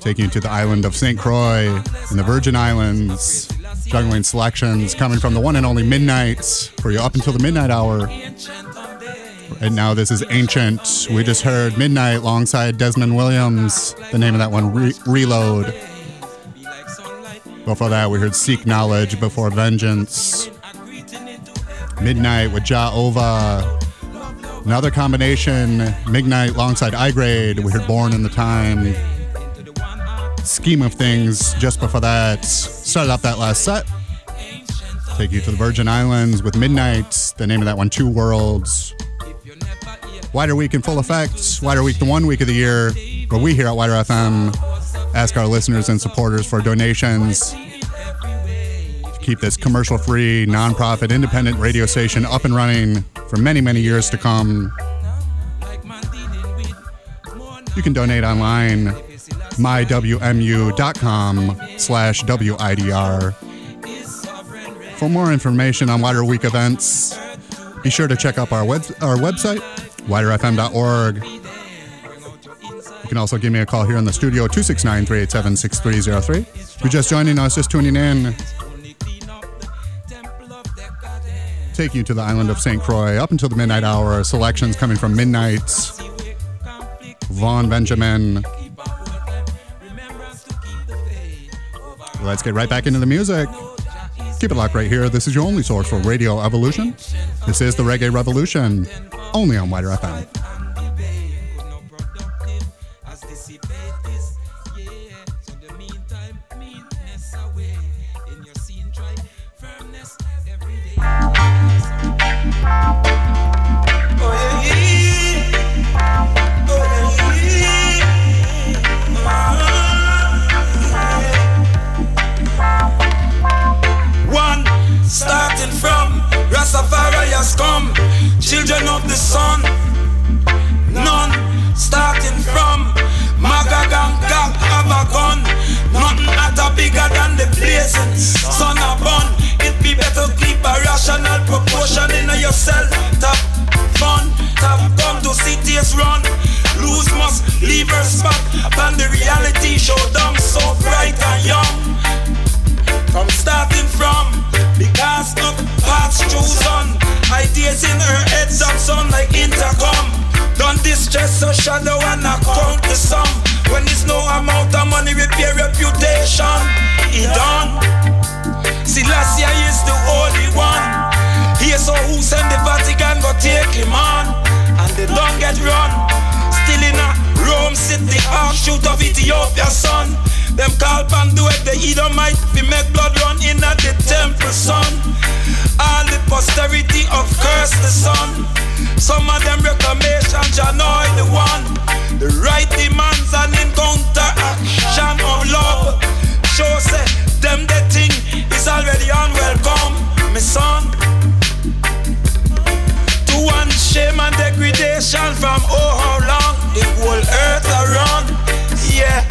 taking you to the island of St. Croix in the Virgin Islands, juggling selections coming from the one and only Midnites for you up until the midnight hour. And now this is Ancient. We just heard Midnite alongside Desmond Williams. The name of that one, Re- Reload. Before that, we heard Seek Knowledge before Vengeance. Midnite with Jah Ovah. Another combination, Midnite alongside I Grade. We heard Born in the Time. Scheme of Things just before that. Started off that last set. Take you to the Virgin Islands with Midnite. The name of that one, Two Worlds. WIDR Week in full effect. WIDR Week, the one week of the year where we here at WIDR FM ask our listeners and supporters for donations to keep this commercial free, non-profit, independent radio station up and running for many, many years to come. You can donate online, mywmu.com slash WIDR. For more information on WIDR Week events, be sure to check out our, web- our website, widerfm.org. You can also give me a call here in the studio, 269 387 6303. If you're just joining us, just tuning in, take you to the island of St. Croix up until the midnight hour. Selections coming from Midnites, Vaughn Benjamin. Let's get right back into the music. Keep it locked right here. This is your only source for Radio Evolution. This is the Reggae Revolution, only on WIDR FM. Has come, children of the sun. None, starting from Magagang Gag have a gun. Nothing at bigger than the blazing. Sun a bun, it be better keep a rational proportion in yourself. Top fun, top gun to cities run. Lose must leave her spot upon the reality show. Dumb so bright and young. From starting from because of parts chosen, ideas in her heads up sound like intercom. Don't distress her shadow and account the sum. When it's no amount of money repair reputation, he done. Selassie is the only one. Here's so who send the Vatican go take him on, and they don't get run. Still in a Rome city, offshoot of Ethiopia, son. Them call Panduet, the Edomite, we make blood run in at the temple, son. All the posterity of curse the son. Some of them reclamations, annoy the one. The right demands an encounter action of love. Show say them the thing is already unwelcome, my son. To one shame and degradation from oh how long the whole earth around, yeah.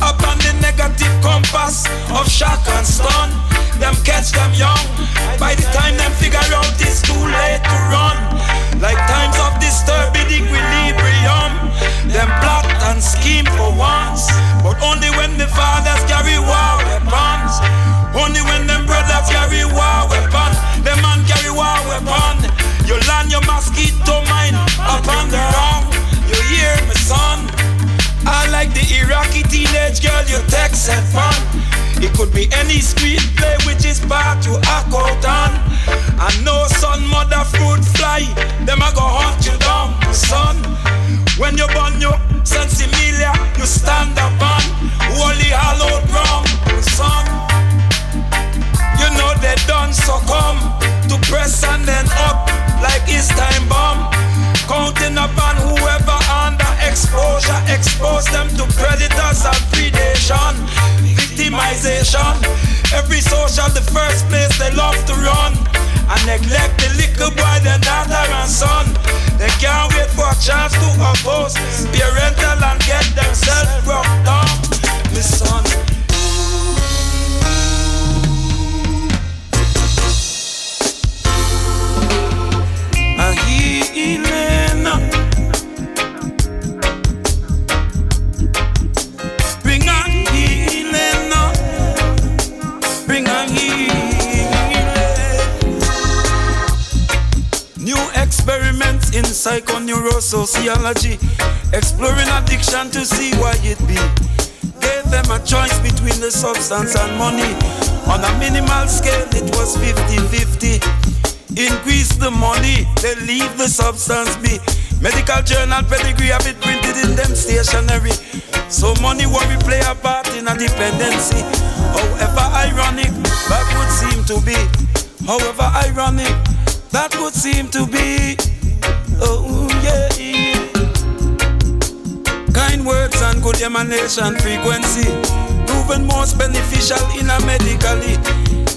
Up on the negative compass of shock and stun. Them catch them young. By the time them figure out it's too late to run. Like times of disturbing equilibrium. Them plot and scheme for once. But only when the fathers carry war weapons. Only when them brothers carry war weapon. Them man carry war weapon. You land your mosquito mine upon the wrong. You hear me, son? I like the Iraqi teenage girl you text and fun. It could be any screenplay which is part you out on. I know son, mother, fruit fly, them a go hunt you down, son. When you born you sense Emilia, you stand up on holy hallowed ground, son. You know they done succumb to press and then up like it's time bomb. Counting upon whoever exposure, expose them to predators and predation, victimization. Every social, the first place they love to run. And neglect the little boy, their daughter and son. They can't wait for a chance to oppose parental and get themselves brought down. My son. A healing. In psychoneurosociology. Exploring addiction to see why it be. Gave them a choice between the substance and money. On a minimal scale, it was 50 50. Increase the money, they leave the substance be. Medical journal pedigree have it printed in them stationery. So money worry play a part in a dependency. However ironic that would seem to be. However ironic that would seem to be. Oh yeah. Kind words and good emanation frequency proven most beneficial in a medically.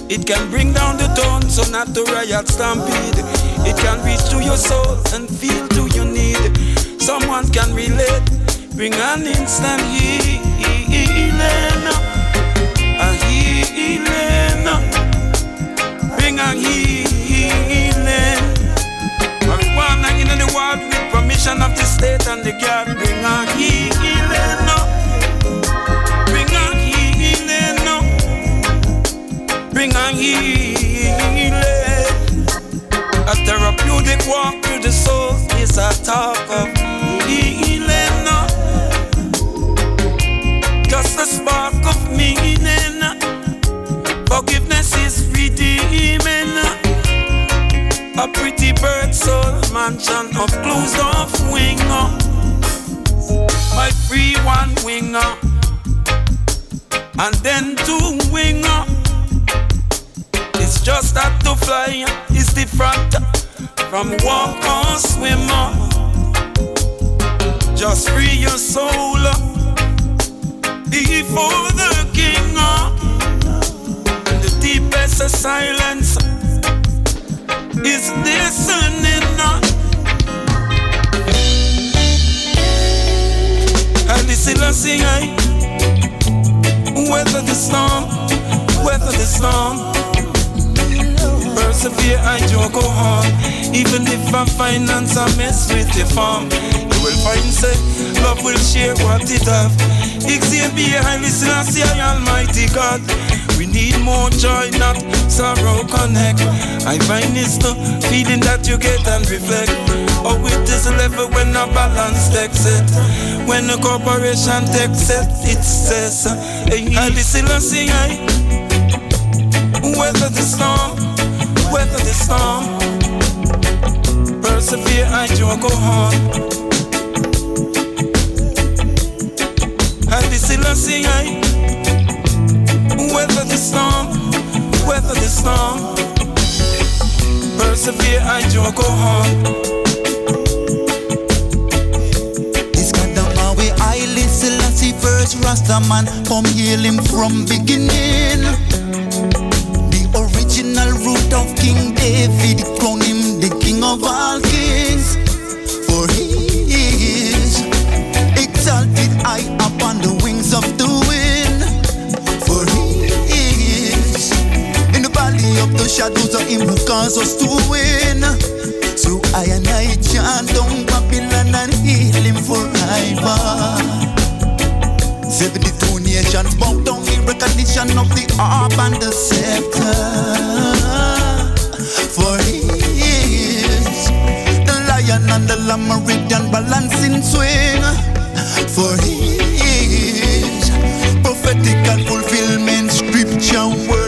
It can bring down the tone, so not to riot stampede. It can reach to your soul and feel to your need. Someone can relate, bring an instant healing. A healing. Bring a healing. World with permission of the state and the guard. Bring a healing. Bring a healing. Bring a healing. A therapeutic walk through the soul is a talk of winger. And then two winger. It's just that to fly is different from walk or swimmer. Just free your soul before the king. And the deepest of silence is listening. And Selassie, whether eh? weather the storm, weather the storm. Persevere, I do go on. Even if I finance a mess with the farm, you will find say love will share what it have. Xavier, I listen, I see Almighty God. We need more joy, not sorrow connect. I find it's the feeling that you get and reflect. Oh, it is a level when a balance takes it. When a corporation takes it, it says, hey, I listen, I see, I weather the storm, weather the storm. Persevere, I do go on. I listen, I see, I the storm. Persevere, I do go on. This kind of my way I listen, I see first Rasta man from heal him from beginning. The original root of King David, crown him the king of all the shadows of him who cause us to win. So I and I chant down Babylon and heal him forever. 72 nations bow down in recognition of the harp and the scepter. For he is the lion and the lamb meridian balancing swing. For he is prophetic and fulfillment, scripture word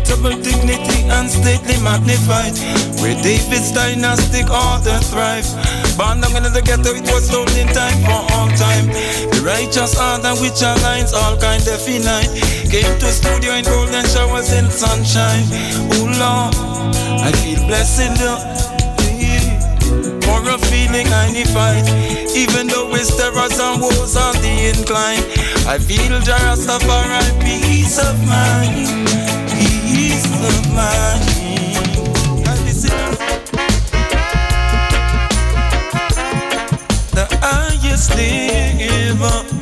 Inimitable dignity and stately magnified. Where David's dynastic order thrive. Born down in the ghetto, it was in time for all time. The righteous order which aligns all kind of finite. Came to studio in golden showers in sunshine. Oh Lord, I feel blessed for a feeling unified. Even though it's terrors and woes on the incline, I feel Jarastafari peace of mind, peace of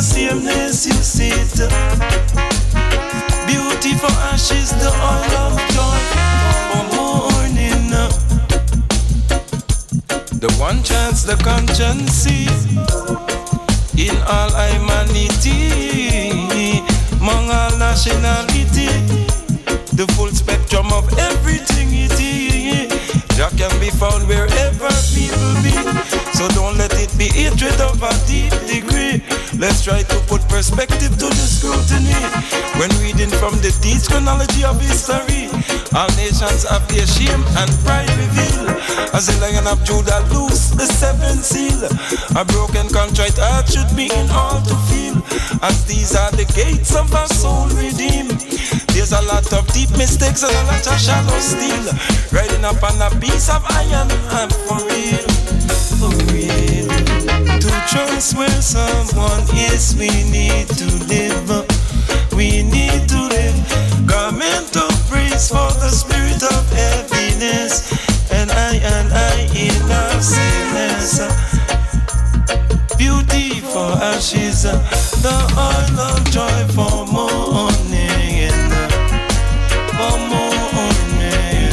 sameness, see it. Beauty for ashes, the oil of joy for mourning. The one chance the conscience see in all humanity, among all nationality, the full spectrum of everything it is. Jah can be found wherever people be. So don't let it be hatred of a deep degree. Let's try to put perspective to the scrutiny. When reading from the deep chronology of history, all nations have their shame and pride reveal. As the lion of Judah loose the seventh seal, a broken contrite heart should be in all to feel. As these are the gates of our soul redeemed. There's a lot of deep mistakes and a lot of shallow steel. Riding up on a piece of iron and for real, trust where someone is, we need to live. We need to live. Garment of praise for the spirit of heaviness. And I and I in our sickness. Beauty for ashes, the oil of joy for mourning. For mourning.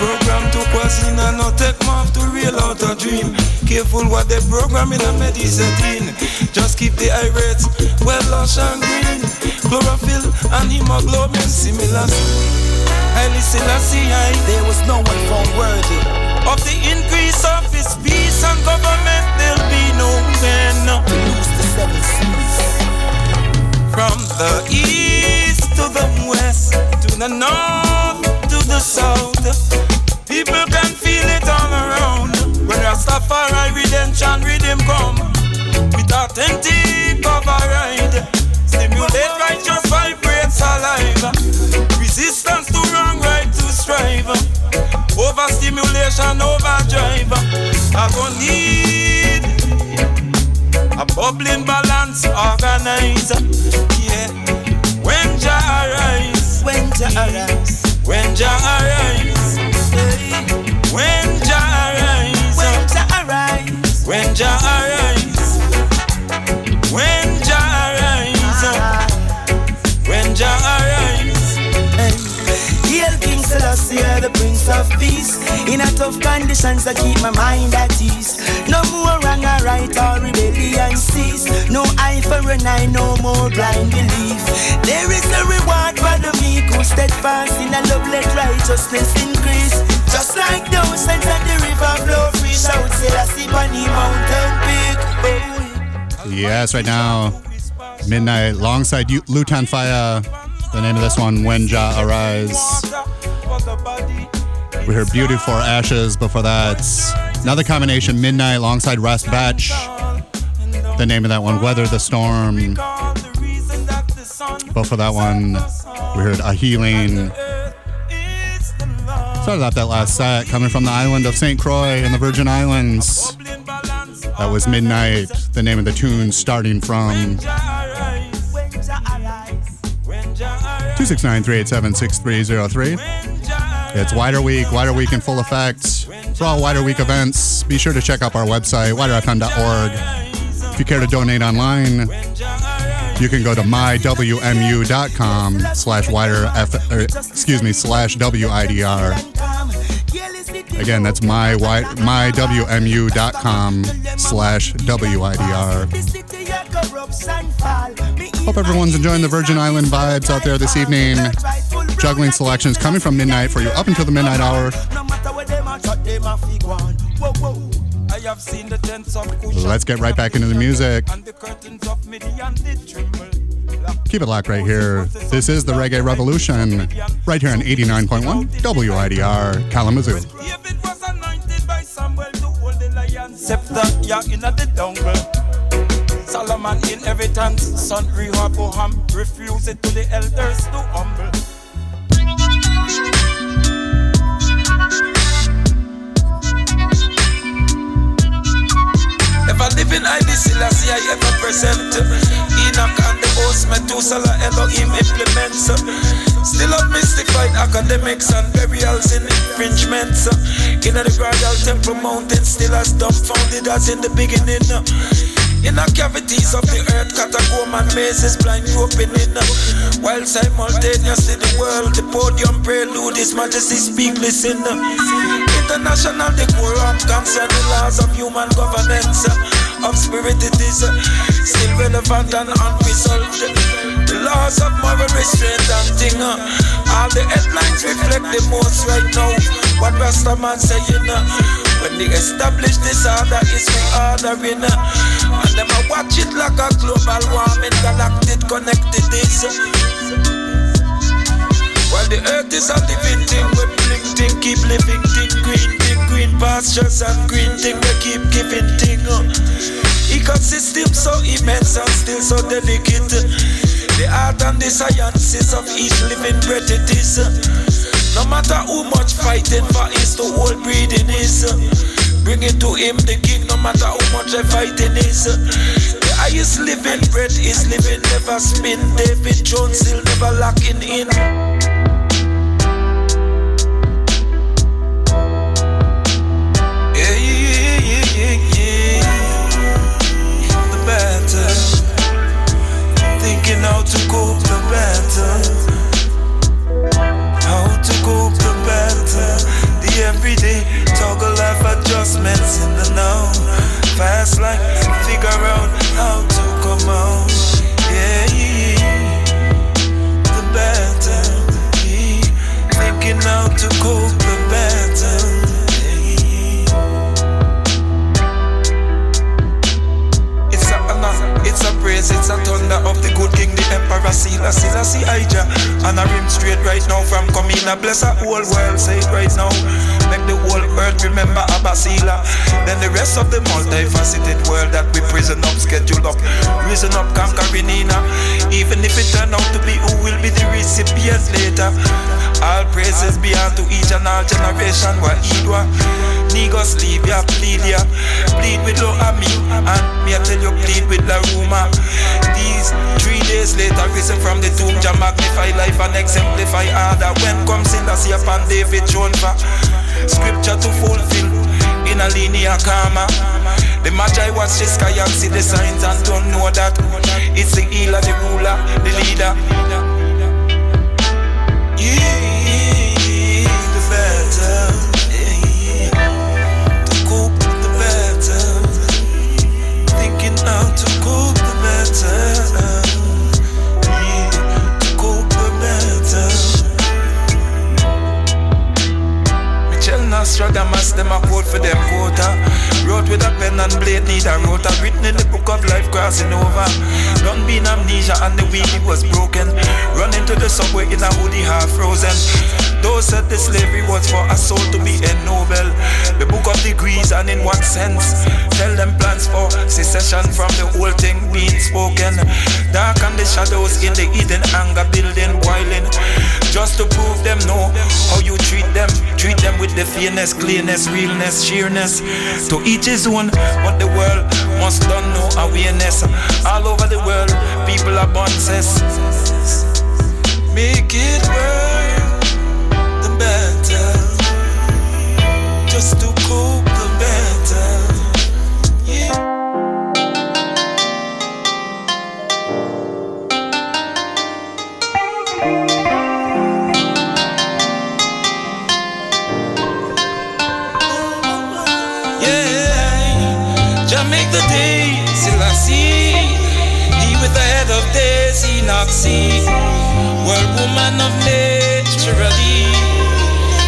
Program to Kwasina, no take off to real out a dream. Careful what they program in a medicine. Just keep the eye rates well lush and green. Chlorophyll and hemoglobin similar. I listen, I see, I There was no one found worthy. of the increase of his peace and government, there'll be no end. Lose the seven seas. From the east to the west, to the north, to the south. People can Rastafari redemption rhythm come, with authentic override, stimulate righteous vibrates alive. Resistance to wrong, right to strive. Overstimulation, overdrive. I go need a bubbling balance, organize. Yeah. When Jah arise, When Jah arise, when Jah arise, when Jah arise, when Jah arise, when Jah arise, when Jah arise, when Jah arise. Hail King Selassie, the Prince of Peace. In a tough conditions, I keep my mind at ease. No more wrong or right or rebellion cease. No eye for an eye, no more blind belief. There is a reward for the meek who steadfast in a love, let righteousness increase. Just like those the river flow free. Selassie the mountain peak. Oh. Yes, right now, Midnite, alongside Lutan Fyah. The name of this one, When Jah Arise. We heard Beauty for Ashes before that. Another combination, Midnite, alongside Ras Batch. The name of that one, Weather the Storm. Before that one, we heard A Healing. Started off that last set coming from the island of St. Croix in the Virgin Islands. That was Midnite, the name of the tune starting from 269 387 6303. It's WIDR Week, WIDR Week in full effect. For all WIDR Week events, be sure to check out our website, widerfm.org. If you care to donate online, you can go to mywmu.com slash wider F, er, excuse me, slash WIDR. Again, that's my, mywmu.com slash WIDR. Hope everyone's enjoying the Virgin Island vibes out there this evening. Juggling selections coming from Midnite for you up until the midnight hour. Let's get right back into the music. Keep it locked right here. This is the Reggae Revolution, right here on 89.1 WIDR Kalamazoo. Scepter, in the. Solomon son Rehoboam refused it to the elders to humble. Living I the Selassie I ever present. Enoch and the host Methuselah Elohim implements. Still up mystified academics and burials in infringements. In the royal temple mountain still as dumbfounded as in the beginning. In the cavities of the earth, catacomb and mazes blind opening. While simultaneously the world, the podium prelude, His Majesty speak, listen. International decorum concern the laws of human governance Of spirit it is still relevant and unresolved. The laws of moral restraint and thing uh, All the headlines reflect the most right now. What Rastaman saying uh, When they establish disorder is reordering uh, And them a watch it like a global warming Galactic connected is While the earth is a living thing We blink thing, keep living thing Green thing, green pastures and green thing We keep giving thing Ecosystem so immense and still so delicate The art and the sciences of each living breath it is No matter how much fighting for is to hold breathing is Bring it to him, the king, no matter how much the fighting is. The highest living breath is living, never spin. David Jones still never locking in. to cope the better. How to cope the better. The everyday toggle life adjustments in the now. Fast life, figure out how to come out. Yeah, the better. Thinking how to cope. praise, it's a thunder of the good king, the emperor, Sila, Sila, see Ija. And I rim straight right now from Comina, bless a whole world, say it right now. Make the whole earth remember Abba Then the rest of the multifaceted world that we prison up, schedule up, reason up, conquering Nina. Even if it turn out to be who will be the recipient later. All praises be unto each and all generation, what Edwa. Negos leave ya, plead ya. Plead with Lo Ami. And me I tell you, plead with La Ruma. These three days later, risen from the tomb, Jah magnify life and exemplify order. When comes in the sea upon David Jonva. Scripture to fulfill in a linear karma. The Magi watch the sky and see the signs and don't know that it's the healer, the ruler, the leader. Uh. Nostradamus, them a quote for them quota. Wrote with a pen and blade, need a rota. Written the book of life, crossing over. Don't be amnesia and the wheel was broken. Run into the subway in a hoodie half frozen. Those said the slavery was for a soul to be ennobled. The book of degrees and in what sense? Tell them plans for secession from the whole thing being spoken. Dark and the shadows in the hidden anger building, boiling. Just to prove them know how you treat them. Treat them with the fairness, clearness, realness, sheerness. To each his own, but the world must don't know awareness. All over the world, people are born. Make it work Enoxy World woman of naturally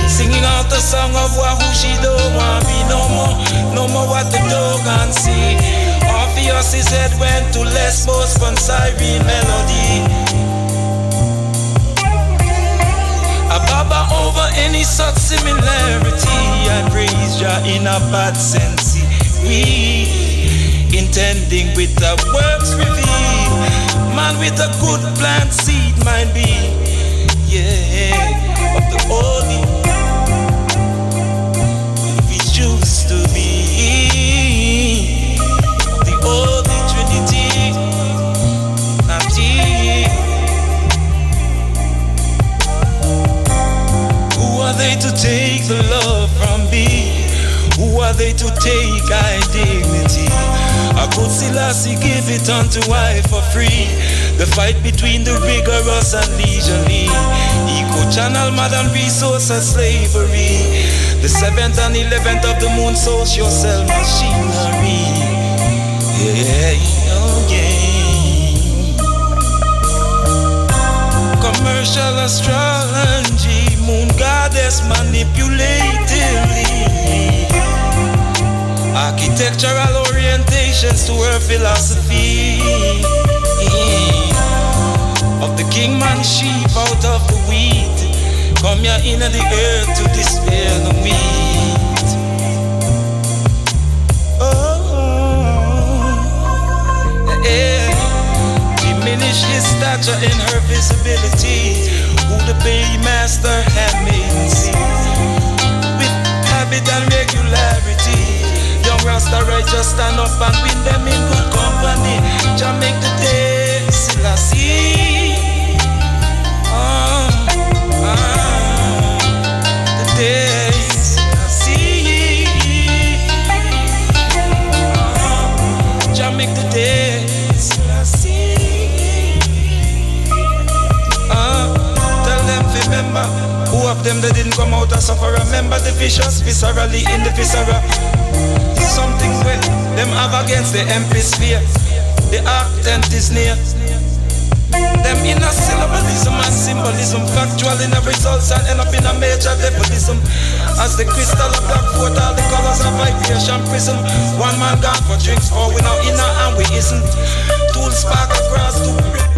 Singing out the song of Wahoo she don't want me no more No more what the dog can see. Orpheus head went to Lesbos from Cyrene melody. Ababa over any such similarity. I praise Jah in a bad sense. We intending with the works revealed. Man with a good plant seed might be, yeah, of the holy. We choose to be the Holy Trinity, Who are they to take the love from me? Who are they to take our dignity? I could Selassie give it unto I for free. The fight between the rigorous and leisurely. Eco channel modern resource and slavery. The seventh and eleventh of the moon social cell machinery. Yeah, oh yeah. Commercial astrology, moon goddess manipulatively. Architectural orientations to her philosophy of the kingman sheep out of the wheat. Come here in the earth to despair the wheat. Oh, yeah. Diminish his stature in her visibility. Who the paymaster had made see Right just stand up and win them in good company. Jah make the day Selassie. Ah, ah, the day Selassie. Ah, Jah make the day Selassie. Ah, tell them remember. Who of them that didn't come out and suffer? Remember the vicious, viscerally in the viscera something where them have against the hemisphere. The arctent is near. Them in a syllabalism and symbolism, factual in the results and end up in a major devilism. As the crystal of black fort, all the colors of vibration prism. One man gone for drinks, for we now inner and we isn't. Tool spark across two.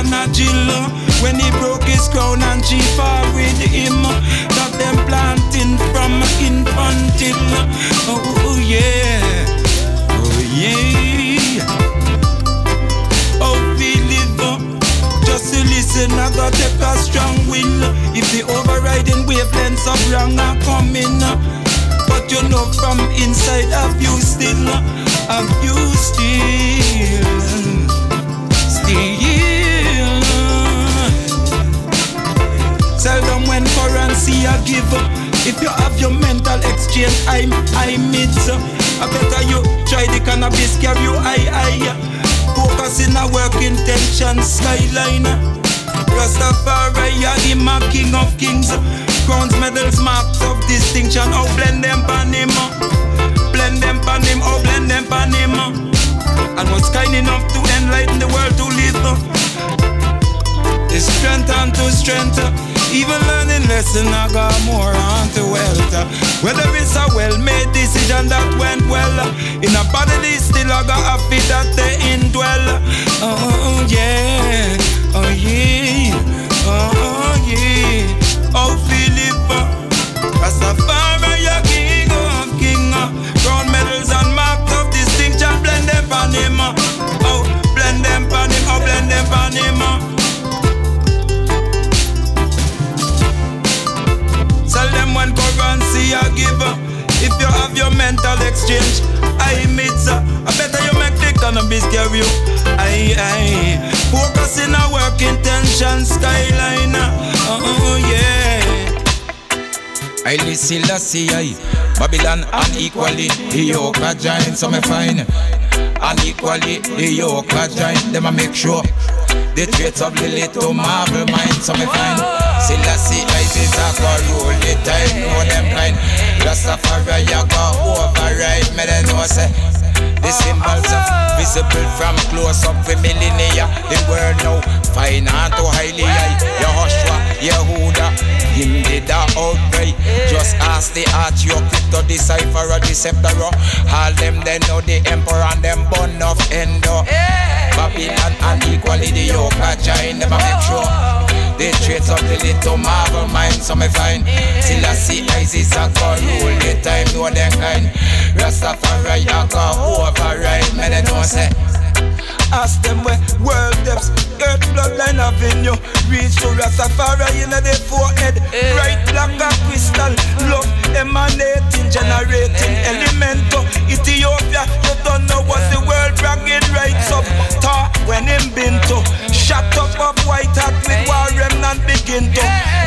and a Jill. When he broke his crown and she far with him, that them planting from infantil. Oh, oh yeah, oh yeah. Oh believe live, just to listen, I got take a strong will. If the overriding wavelengths of wrong are coming, but you know from inside of you still, of you still, still. and currency I give up. If you have your mental exchange, I'm I'm it. I better you try the cannabis, carry you I I. Focus in a work intention skyline. Rastafari, I am a king of kings. Crowns, medals, marks of distinction. Oh, blend them pan him. Blend them pan him. Oh, blend them pan oh, him. Oh. And was kind enough to enlighten the world to live. Oh. It's strength unto strength. Uh, even learning lesson, I got more onto wealth. Uh. Whether it's a well-made decision that went well, uh. in a bodily still I got happy that they indwell. Oh yeah, oh yeah, oh yeah. Oh Philippa, Rastafari, your king of king. Crown medals and marks of distinction, blend them on him. Oh, blend them on him, oh blend them on him. and currency I give up. If you have your mental exchange, I meet up. I better you make the cannabis carry you. I, I focus in a work intention Skyliner, Oh yeah. I listen to see I. Babylon unequally, the yoke giant, so me fine. Unequally, the yoke giant, them a make sure. The traits of Lily to marvel mind, so me find. Selassie eyes is go roll the time, know them kind. Rastafari, I go override, me then know say. The symbols are visible from close up for millennia. The world now, fine and to highly high. Yahushua, Yehuda, him did the outbreak. Just ask the arch, your crypto decipher a deceptor. All them they know the emperor and them born of endo. Babylon and equally the yoke, I join them, I make sure they trace up the little marvel mind so me find Still I see ISIS a go rule the time know them kind Rastafari a go override me they know say Ask them where world depths, earth bloodline avenue. Reach to Rastafari in the forehead. Eh. Bright black and crystal, love emanating, generating elemento. Ethiopia, you don't know what the world bragging rights up. Talk when him been to. Shut up of white hat with war remnant begin to.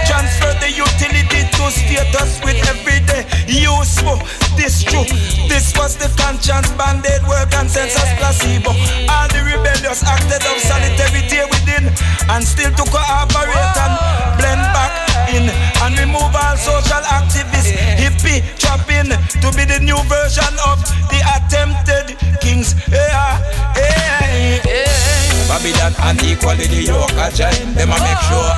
Transfer the utility to status with everyday useful. Oh, this true. This was the conscience band-aid work and census placebo. All the rebellious acted of solidarity within and still to cooperate and blend back in and remove all social activists. Hippie chopping to be the new version of the attempted kings. Yeah, yeah, yeah. Babylon unequally the yoke I them I make sure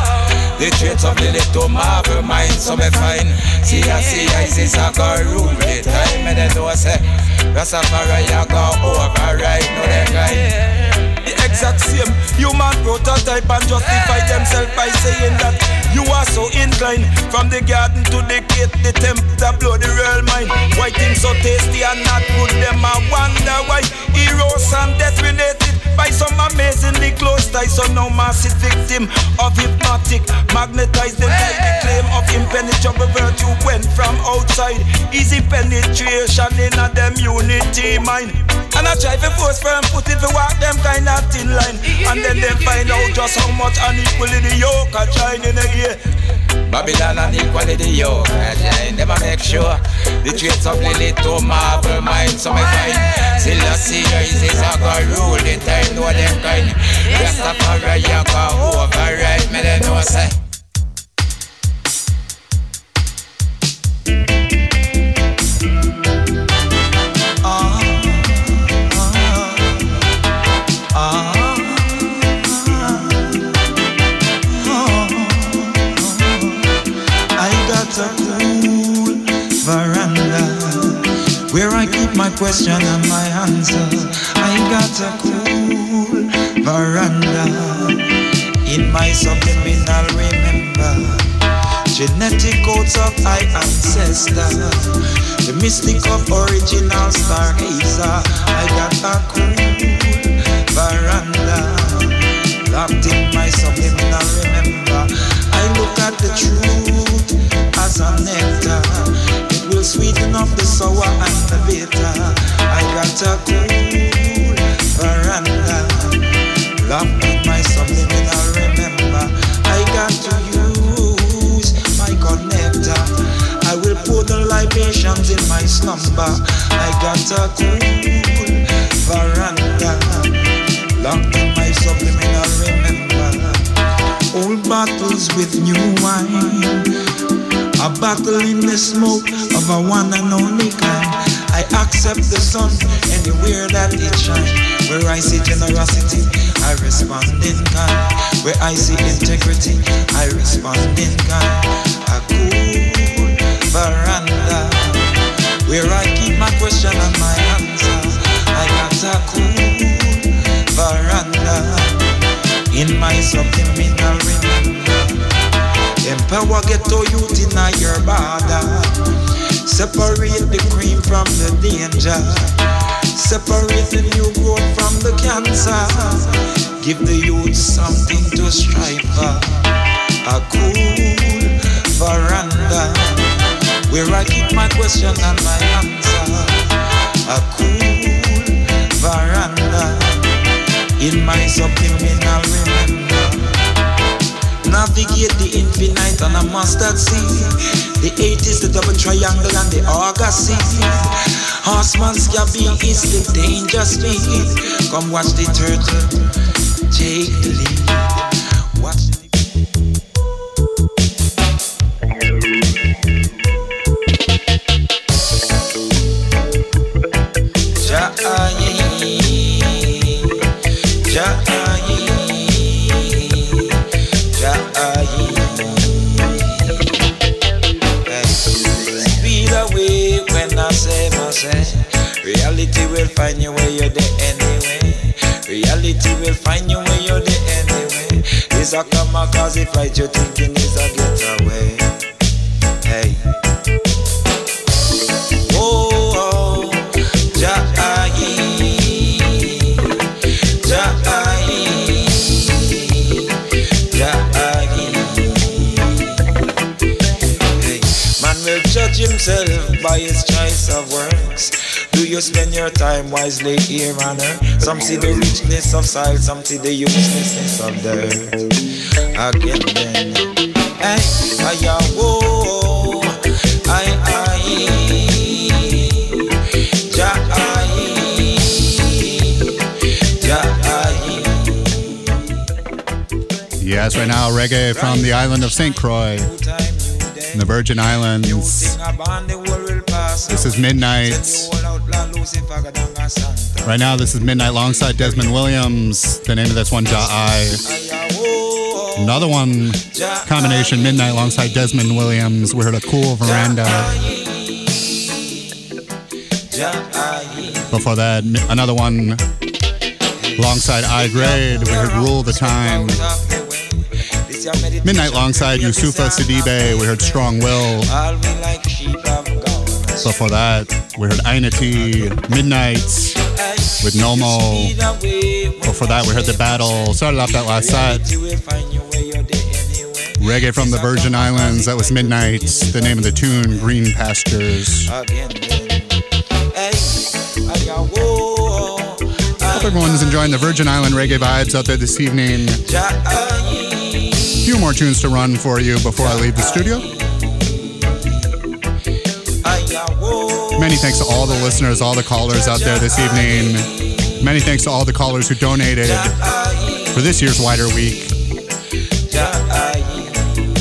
the traits of the little marvel mind so me find See I see ISIS a go rule the time me they know say Rastafari a go override no they kind the exact same human prototype and justify themselves by saying that you are so inclined from the garden to the gate, the temple that blow the real mind. Why things so tasty and not good? Them I wonder why heroes and death related by some amazingly close ties. So now massive victim of hypnotic, magnetized them by the claim of impenetrable virtue went from outside. Easy penetration in a them unity mind. And I try to force firm put it to walk them kind of thin line. And then they find out just how much unequally the yoke are trying in the year. Babylon unequally the yoke I never make sure. The traits of the little marvel mind so me find Still I see ISIS a go rule? The time know them kind. Rastafari a go override me they know say Where I keep my question and my answer. I got a cool veranda in my subliminal remember. Genetic codes of my ancestors, the mystic of original stargazer. I got a cool veranda locked in my subliminal remember. I look at the truth as a nectar sweeten up the sour and the bitter. I got a cool veranda, locked in my subliminal remember. I got to use my connector. I will put the libations in my slumber. I got a cool veranda, locked in my subliminal remember. Old bottles with new wine. A battle in the smoke of a one and only kind. I accept the sun anywhere that it shines. Where I see generosity, I respond in kind. Where I see integrity, I respond in kind. A cool veranda. Where I keep my question and my answer. I got a cool veranda. In my subliminal remember. Empower ghetto youth in your border. Separate the cream from the danger. Separate the new growth from the cancer. Give the youth something to strive for. A cool veranda where I keep my question and my answer. A cool veranda in my subliminal. Navigate the infinite on a mustard seed. The eight is the double triangle and the August seed. Horseman is the danger speed. Come watch the turtle take the lead. Will find you where you're there anyway. Reality will find you where you're the anyway. It's a kamikaze flight, you're thinking is a getaway. Hey. Oh, oh, Jai, Jai, Hey, man will judge himself by his choice of works. Do you spend your time wisely here on earth? Some see the richness of soil, some see the uselessness of dirt. Again, then, hey, I whoa, I, I. Yes, right now, reggae from the island of St. Croix in the Virgin Islands. This is Midnite. Right now, this is Midnite alongside Desmond Williams. The name of this one, Ja I. Another one, combination Midnite alongside Desmond Williams. We heard a cool veranda. Before that, another one alongside I Grade. We heard Rule the Time. Midnite alongside Yusufa Sidibe. We heard Strong Will. Before that, we heard Aina T, Midnites with Nomo. Before that, we heard The Battle. Started off that last set. Reggae from the Virgin Islands. That was Midnite. The name of the tune, Green Pastures. Hope everyone's enjoying the Virgin Island reggae vibes out there this evening. A few more tunes to run for you before I leave the studio. Many thanks to all the listeners, all the callers out there this evening. Many thanks to all the callers who donated for this year's WIDR Week.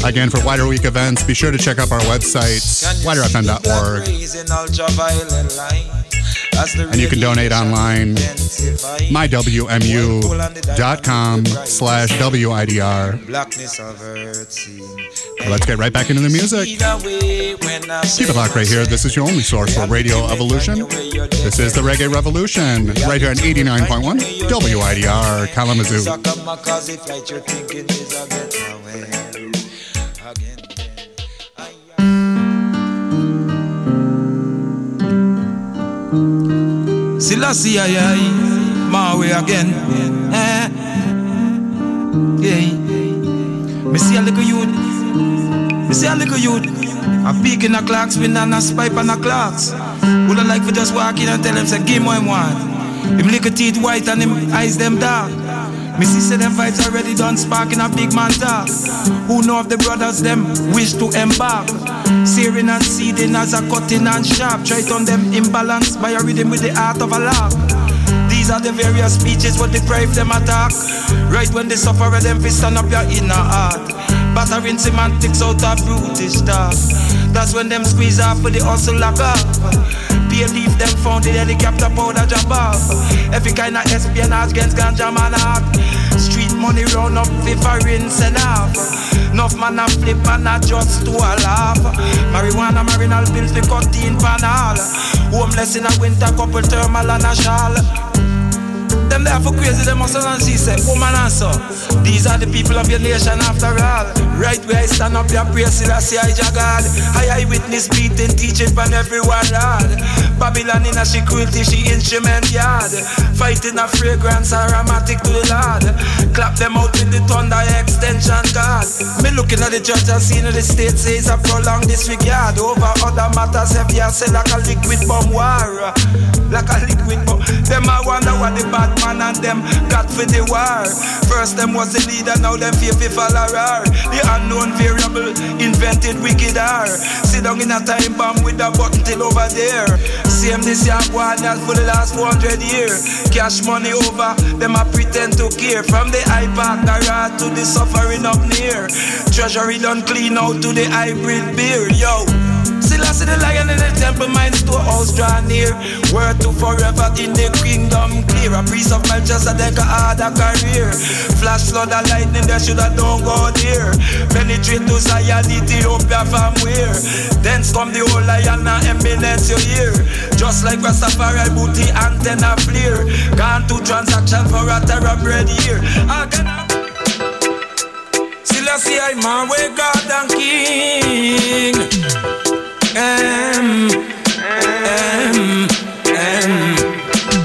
Again, for WIDR Week events, be sure to check out our website, widerfm.org. And you can donate online, mywmu.com slash WIDR. Let's get right back into the music. Keep it locked right here. This is your only source for Radio Evolution. This is the Reggae Revolution, right here on 89.1 WIDR Kalamazoo. Selassie, aye, aye, my way again. Eh. Yeah. Me see a little youth. Me see a little youth. A peek in a clock, spin and a pipe and a clocks. Would I like for just walk in and tell him, say, give me want. Him little teeth white and him eyes them dark. Me say them vibes already done sparking a big man talk. Who know if the brothers them wish to embark? Searing and seeding as a cutting and sharp. Try on them imbalance by a rhythm with the art of a lark. These are the various speeches what deprive them attack. Right when they suffer them fist stand up your inner heart. Battering semantics out of brutish talk. That's when them squeeze off for the hustle lock up. Pay leave them found the helicopter powder job off. Every kind of espionage against ganja man heart. Street money round up fi foreign sell off. Enough man a flip and a just to a laugh. Marijuana, marinal pills, the cutting panel. Homeless in a winter, couple thermal and a shawl. Them there for crazy, them must not see say, woman answer. These are the people of your nation after all. Right where I stand up, your praise, I say I God. I witness beating, teaching from everyone, Lord. Babylon in a she cruelty, she instrument yard. Fighting a fragrance, aromatic to the Lord. Clap them out with the thunder extension God. Me looking at the judge and seeing the state says a prolonged disregard over other matters. If you say like a liquid bomb war, like a liquid bomb. Them I wonder what the bad man and them got for the war. First them was the leader, now them fear fi follower. The unknown variable invented wicked R. Sit down in a time bomb with a button till over there. Same this young one as for the last 400 years. Cash money over, them a pretend to care. From the park garage to the suffering up near. Treasury done clean out to the hybrid beer, yo. Still I see the lion in the temple, mine storehouse draw near. Word to forever in the kingdom clear. A priest of Melchizedek, a harder career. Flash flood of lightning, they should have don't go there. Penetrate to Zion, Ethiopia from where? Then come the whole lion and eminence you hear. Just like Rastafari booty antenna flare. Gone to transaction for a terror bread here. I cannot see I'm my way God and King. Um, um, um.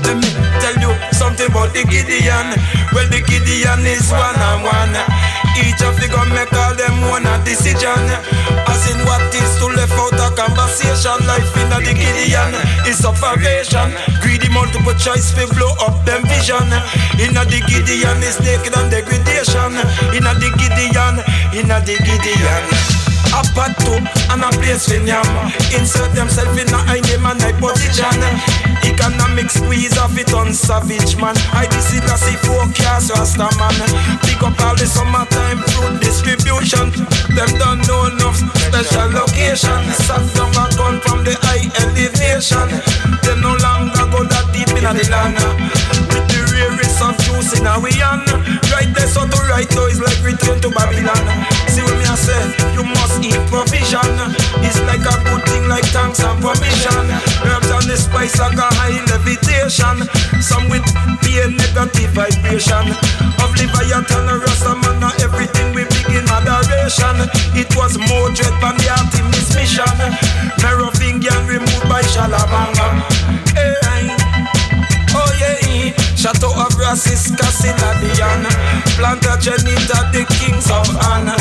Let me tell you something about the Gideon. Well, the Gideon is one on one. Each of the make all them one a decision. As in what is to left out a conversation. Life in the Gideon is operation. Greedy multiple choice fi blow up them vision. In the Gideon is naked and degradation. In the Gideon, in the Gideon. A pot to and a place for yam Insert themselves in a high name and high position Economic squeeze of it on savage man. I see the see forecast rasta man. Pick up all the summertime fruit distribution. Them don't know enough special location Sat down a gun from the high elevation. They no longer go that deep in the land Rarest of juice in a way Right there so to right now is like return to Babylon See what me I say, you must eat provision. It's like a good thing like thanks and permission. Herbs and the spice like a high levitation. Some with pain, negative vibration. Of Leviathan, a Rasta man, everything we begin adoration. It was more dread than the Artemis mission. Merovingian removed by Shalabanga. Hey. Chateau of Rassis, Cassiladian Plantagenet the kings of Anna.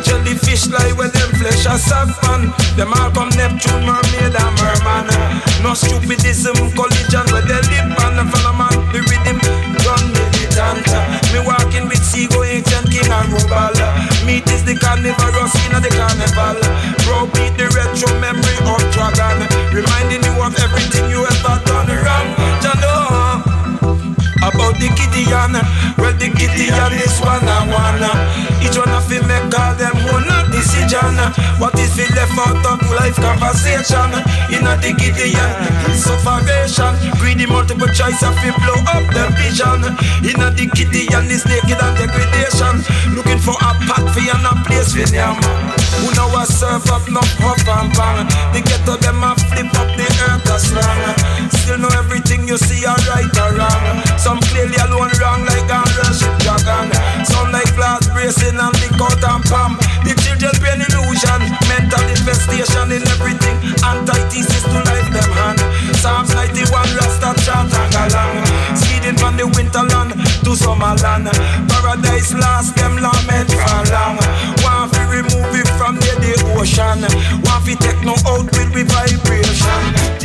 Jellyfish lie when them flesh are saffron Them all come Neptune, mermaid and merman No stupidism, collision where they live on Follow man, the rhythm, gun militant Me walking with Seago, ancient king and Rubal Meat is the carnivorous in the carnival. Bro beat the retro memory of dragon. Reminding you of everything you ever done wrong about the Gideon. Well, the Gideon is one and one. Each one of them make all them one decision. What is the left out of life conversation? In a the Gideon, suffocation. Greedy multiple choice of it blow up the vision. In a the Gideon is naked and degradation. Looking for a path for and a place for them. Who know I serve up no puff and bang. The ghetto them a flip up the earth as long. Still know everything you see bracing and lick out and palm. The children brain illusion, mental infestation in everything. Antithesis to life them hand. Psalms 91 Rasta chant and along. Speeding from the winterland to summerland. Paradise lost them lament for long. Want to remove it from the, the ocean. Want to take no out with the vibration.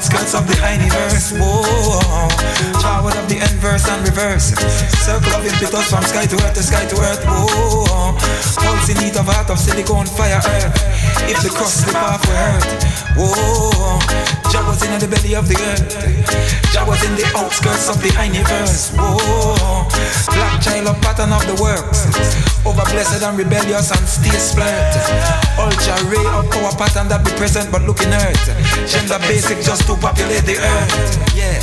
Outskirts of the universe. Whoa, Jah of the inverse and reverse. Circle of impetus from sky to earth to sky to earth. Whoa, pulse in heat of heart of silicon fire earth. If the crust slip off, we hurt. Whoa, Jah was in the belly of the earth. Jah was in the outskirts of the universe. Whoa, black child of pattern of the works. Over blessed and rebellious and stay splurt. Ultra ray of power pattern that be present but looking earth. Gender basic just to populate the earth. Yeah,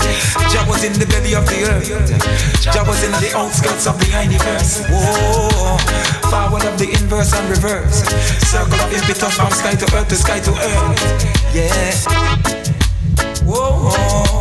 Jah was in the belly of the earth. Jah was in the outskirts of the universe. Whoa, forward of the inverse and reverse. Circle of impetus from sky to earth to sky to earth. Yeah. Whoa.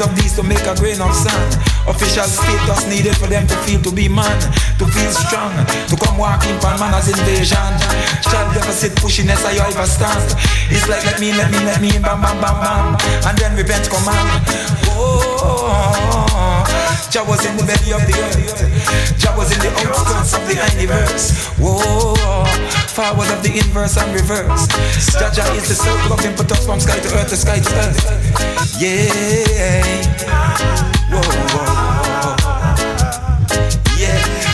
Of these to make a grain of sand. Official status needed for them to feel to be man, to feel strong, to come walking pan man as invasion. Child deficit pushing as I ever stand. It's like let me, let me, let me, bam, bam, bam, bam, and then revenge command. Oh, Jah was in the belly of the earth. Jah was in the outskirts of the universe. Whoa, forward of the inverse and reverse. Jah Jah is the circle of impetus from sky to earth to sky to earth. Yeah. Whoa, whoa.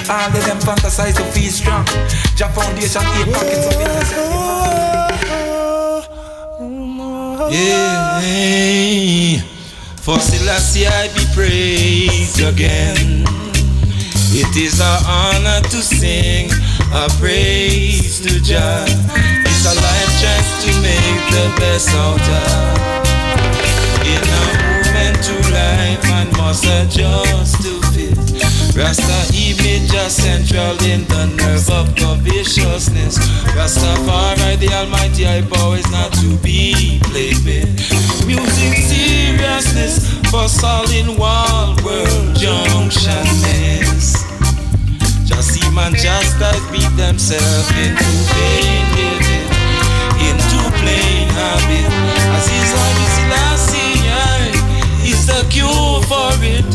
All of them fantasize to feel strong. Jah foundation, eight pockets of. Yeah, for I be praised again. It is our honor to sing a praise to Jah. It's a life chance to make the best out of. In a movement to life and must adjust to. Rasta image central in the nerve of covetousness. Rastafari, the almighty high power is not to be played with. Music seriousness for solid wall world junctionness. Just see man just beat themselves into vain living, into plain habit. As his Selassie is the cure for it.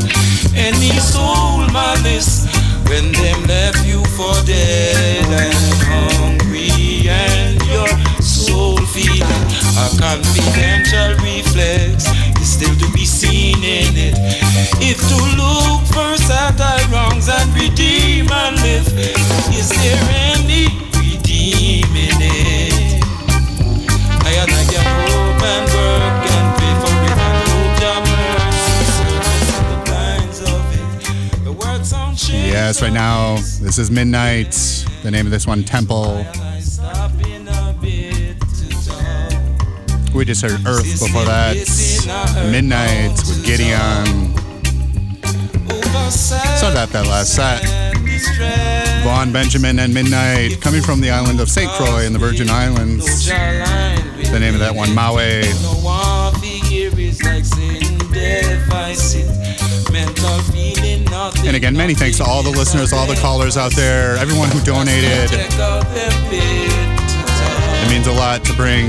Any soul malice when them left you for dead and hungry, and your soul feeling a confidential reflex is still to be seen in it. If to look first at thy wrongs and redeem and live, is there any Yes, right now, this is Midnite. The name of this one, Temple. We just heard Earth before that. Midnite with Gideon. Started out that last set. Vaughn Benjamin and Midnite, coming from the island of St. Croix in the Virgin Islands. The name of that one, Maui. And again, many thanks to all the listeners, all the callers out there, everyone who donated. It means a lot to bring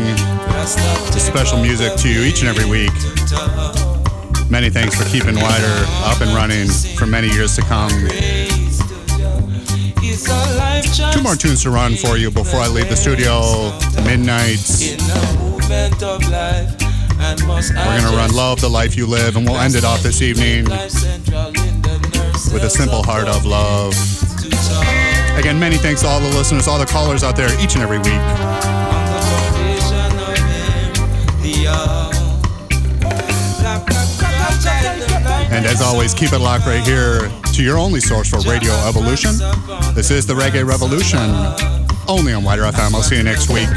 special music to you each and every week. Many thanks for keeping WIDR up and running for many years to come. Two more tunes to run for you before I leave the studio. Midnite. We're going to run Love the Life You Live, and we'll end it off this evening with a simple heart of love. Again, many thanks to all the listeners, all the callers out there each and every week. And as always, keep it locked right here to your only source for Radio Evolution. This is the Reggae Revolution, only on WIDR FM. I'll see you next week.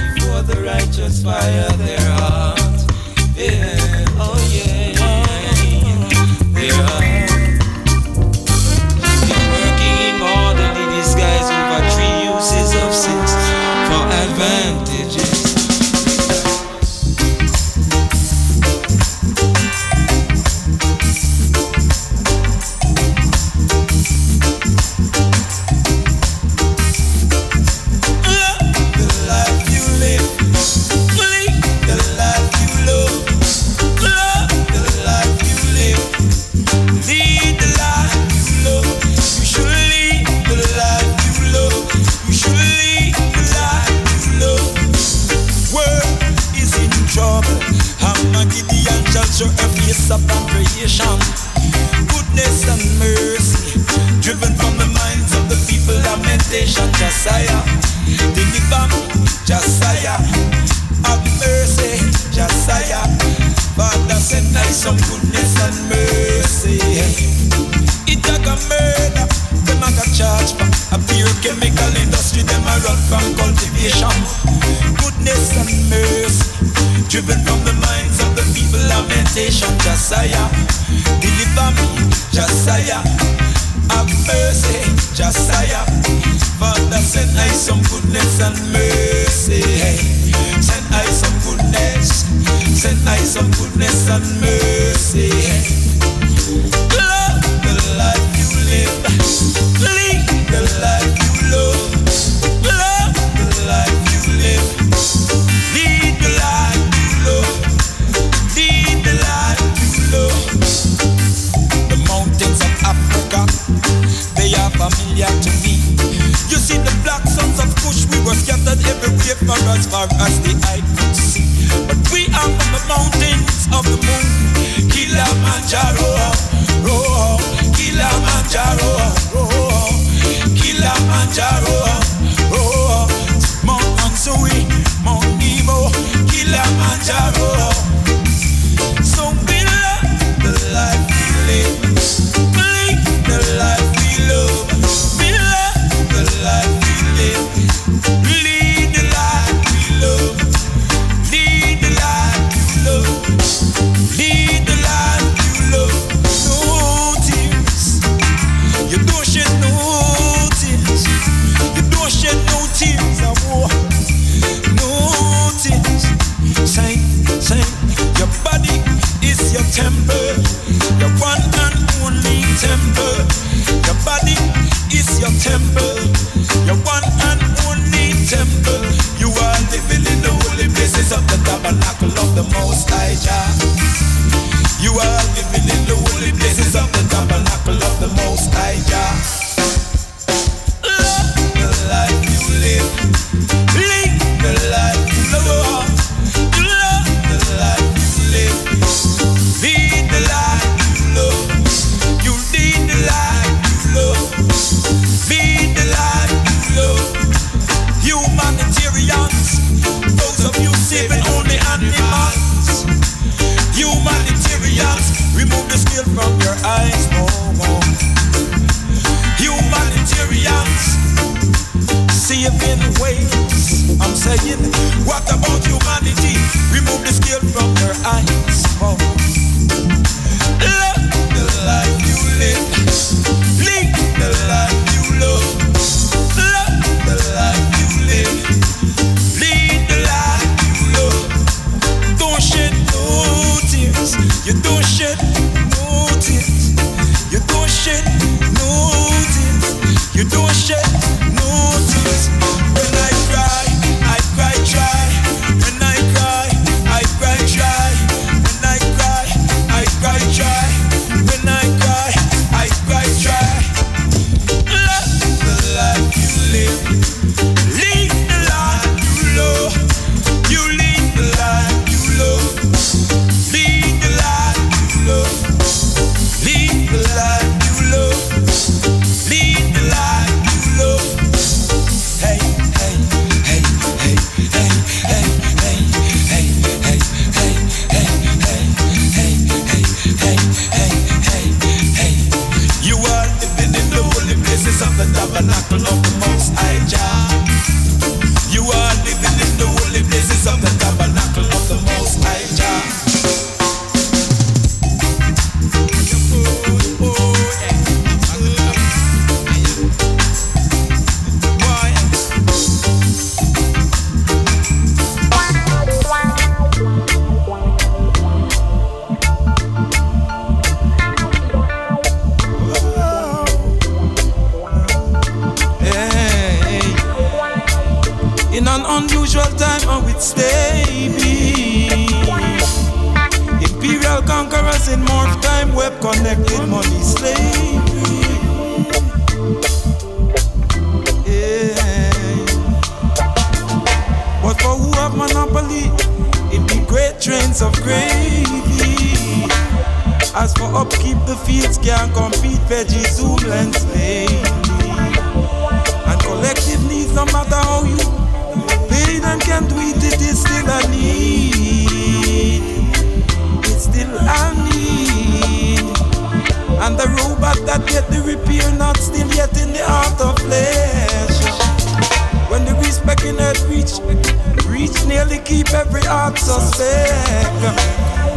every heart suspect.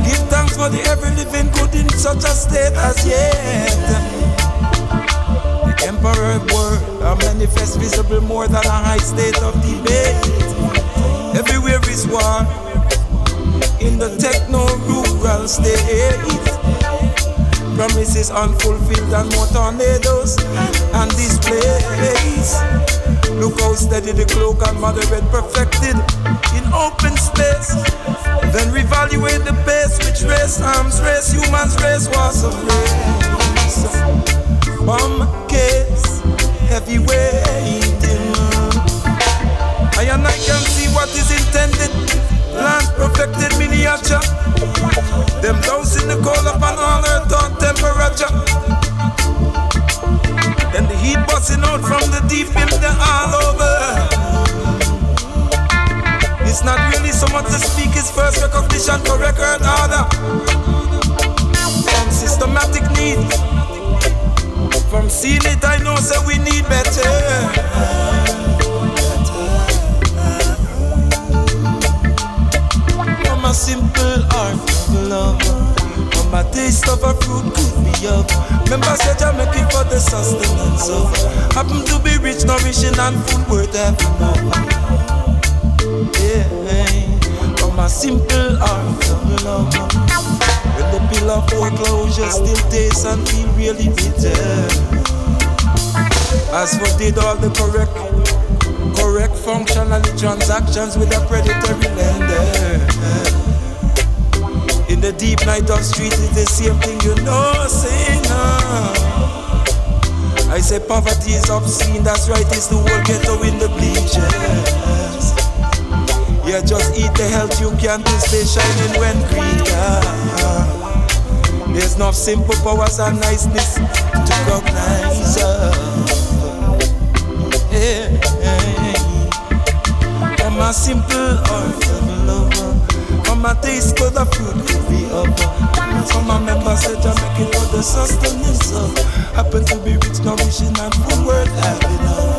Give thanks for the every living good in such a state as yet. The emperor word, a manifest visible more than a high state of debate. Everywhere is war in the techno-rural state. Promises unfulfilled and more tornadoes and displays. Look how steady the cloak and mother had perfected open space. Then reevaluate the pace which race, arms race, humans race was of race. Bomb case, heavyweight. I and I can see what is intended. Land perfected miniature. Them those in the cold upon all earth on temperature. Then the heat busting out from the deep in the all over not really so much speak his first recognition for record order. From systematic need. From seeing it, I know say we need better. From a simple art of love. From a taste of a fruit could be up. Remember, said I'm looking for the sustenance of. Happen to be rich, nourishing, and food worth every. From a simple heart of love. When the pill of foreclosure still tastes and really bitter. As for did all the correct, correct functionally transactions with a predatory lender. In the deep night of it's the same thing you know. I say poverty is obscene, that's right, it's the whole ghetto in the bleachers. Yeah, just eat the health you can to stay shining when greed comes. There's no simple powers and niceness to recognize. Yeah, yeah. I'm a simple of lover. I'm a taste for the food could be over. Some my members said I'm making for the sustenance of. Happen to be rich, nourishing, and full worth having.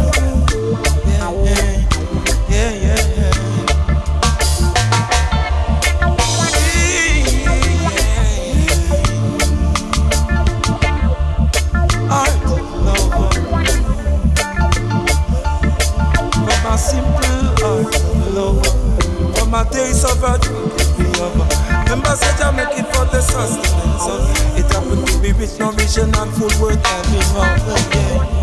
Spirit nourishing and full worth having. Oh, yeah.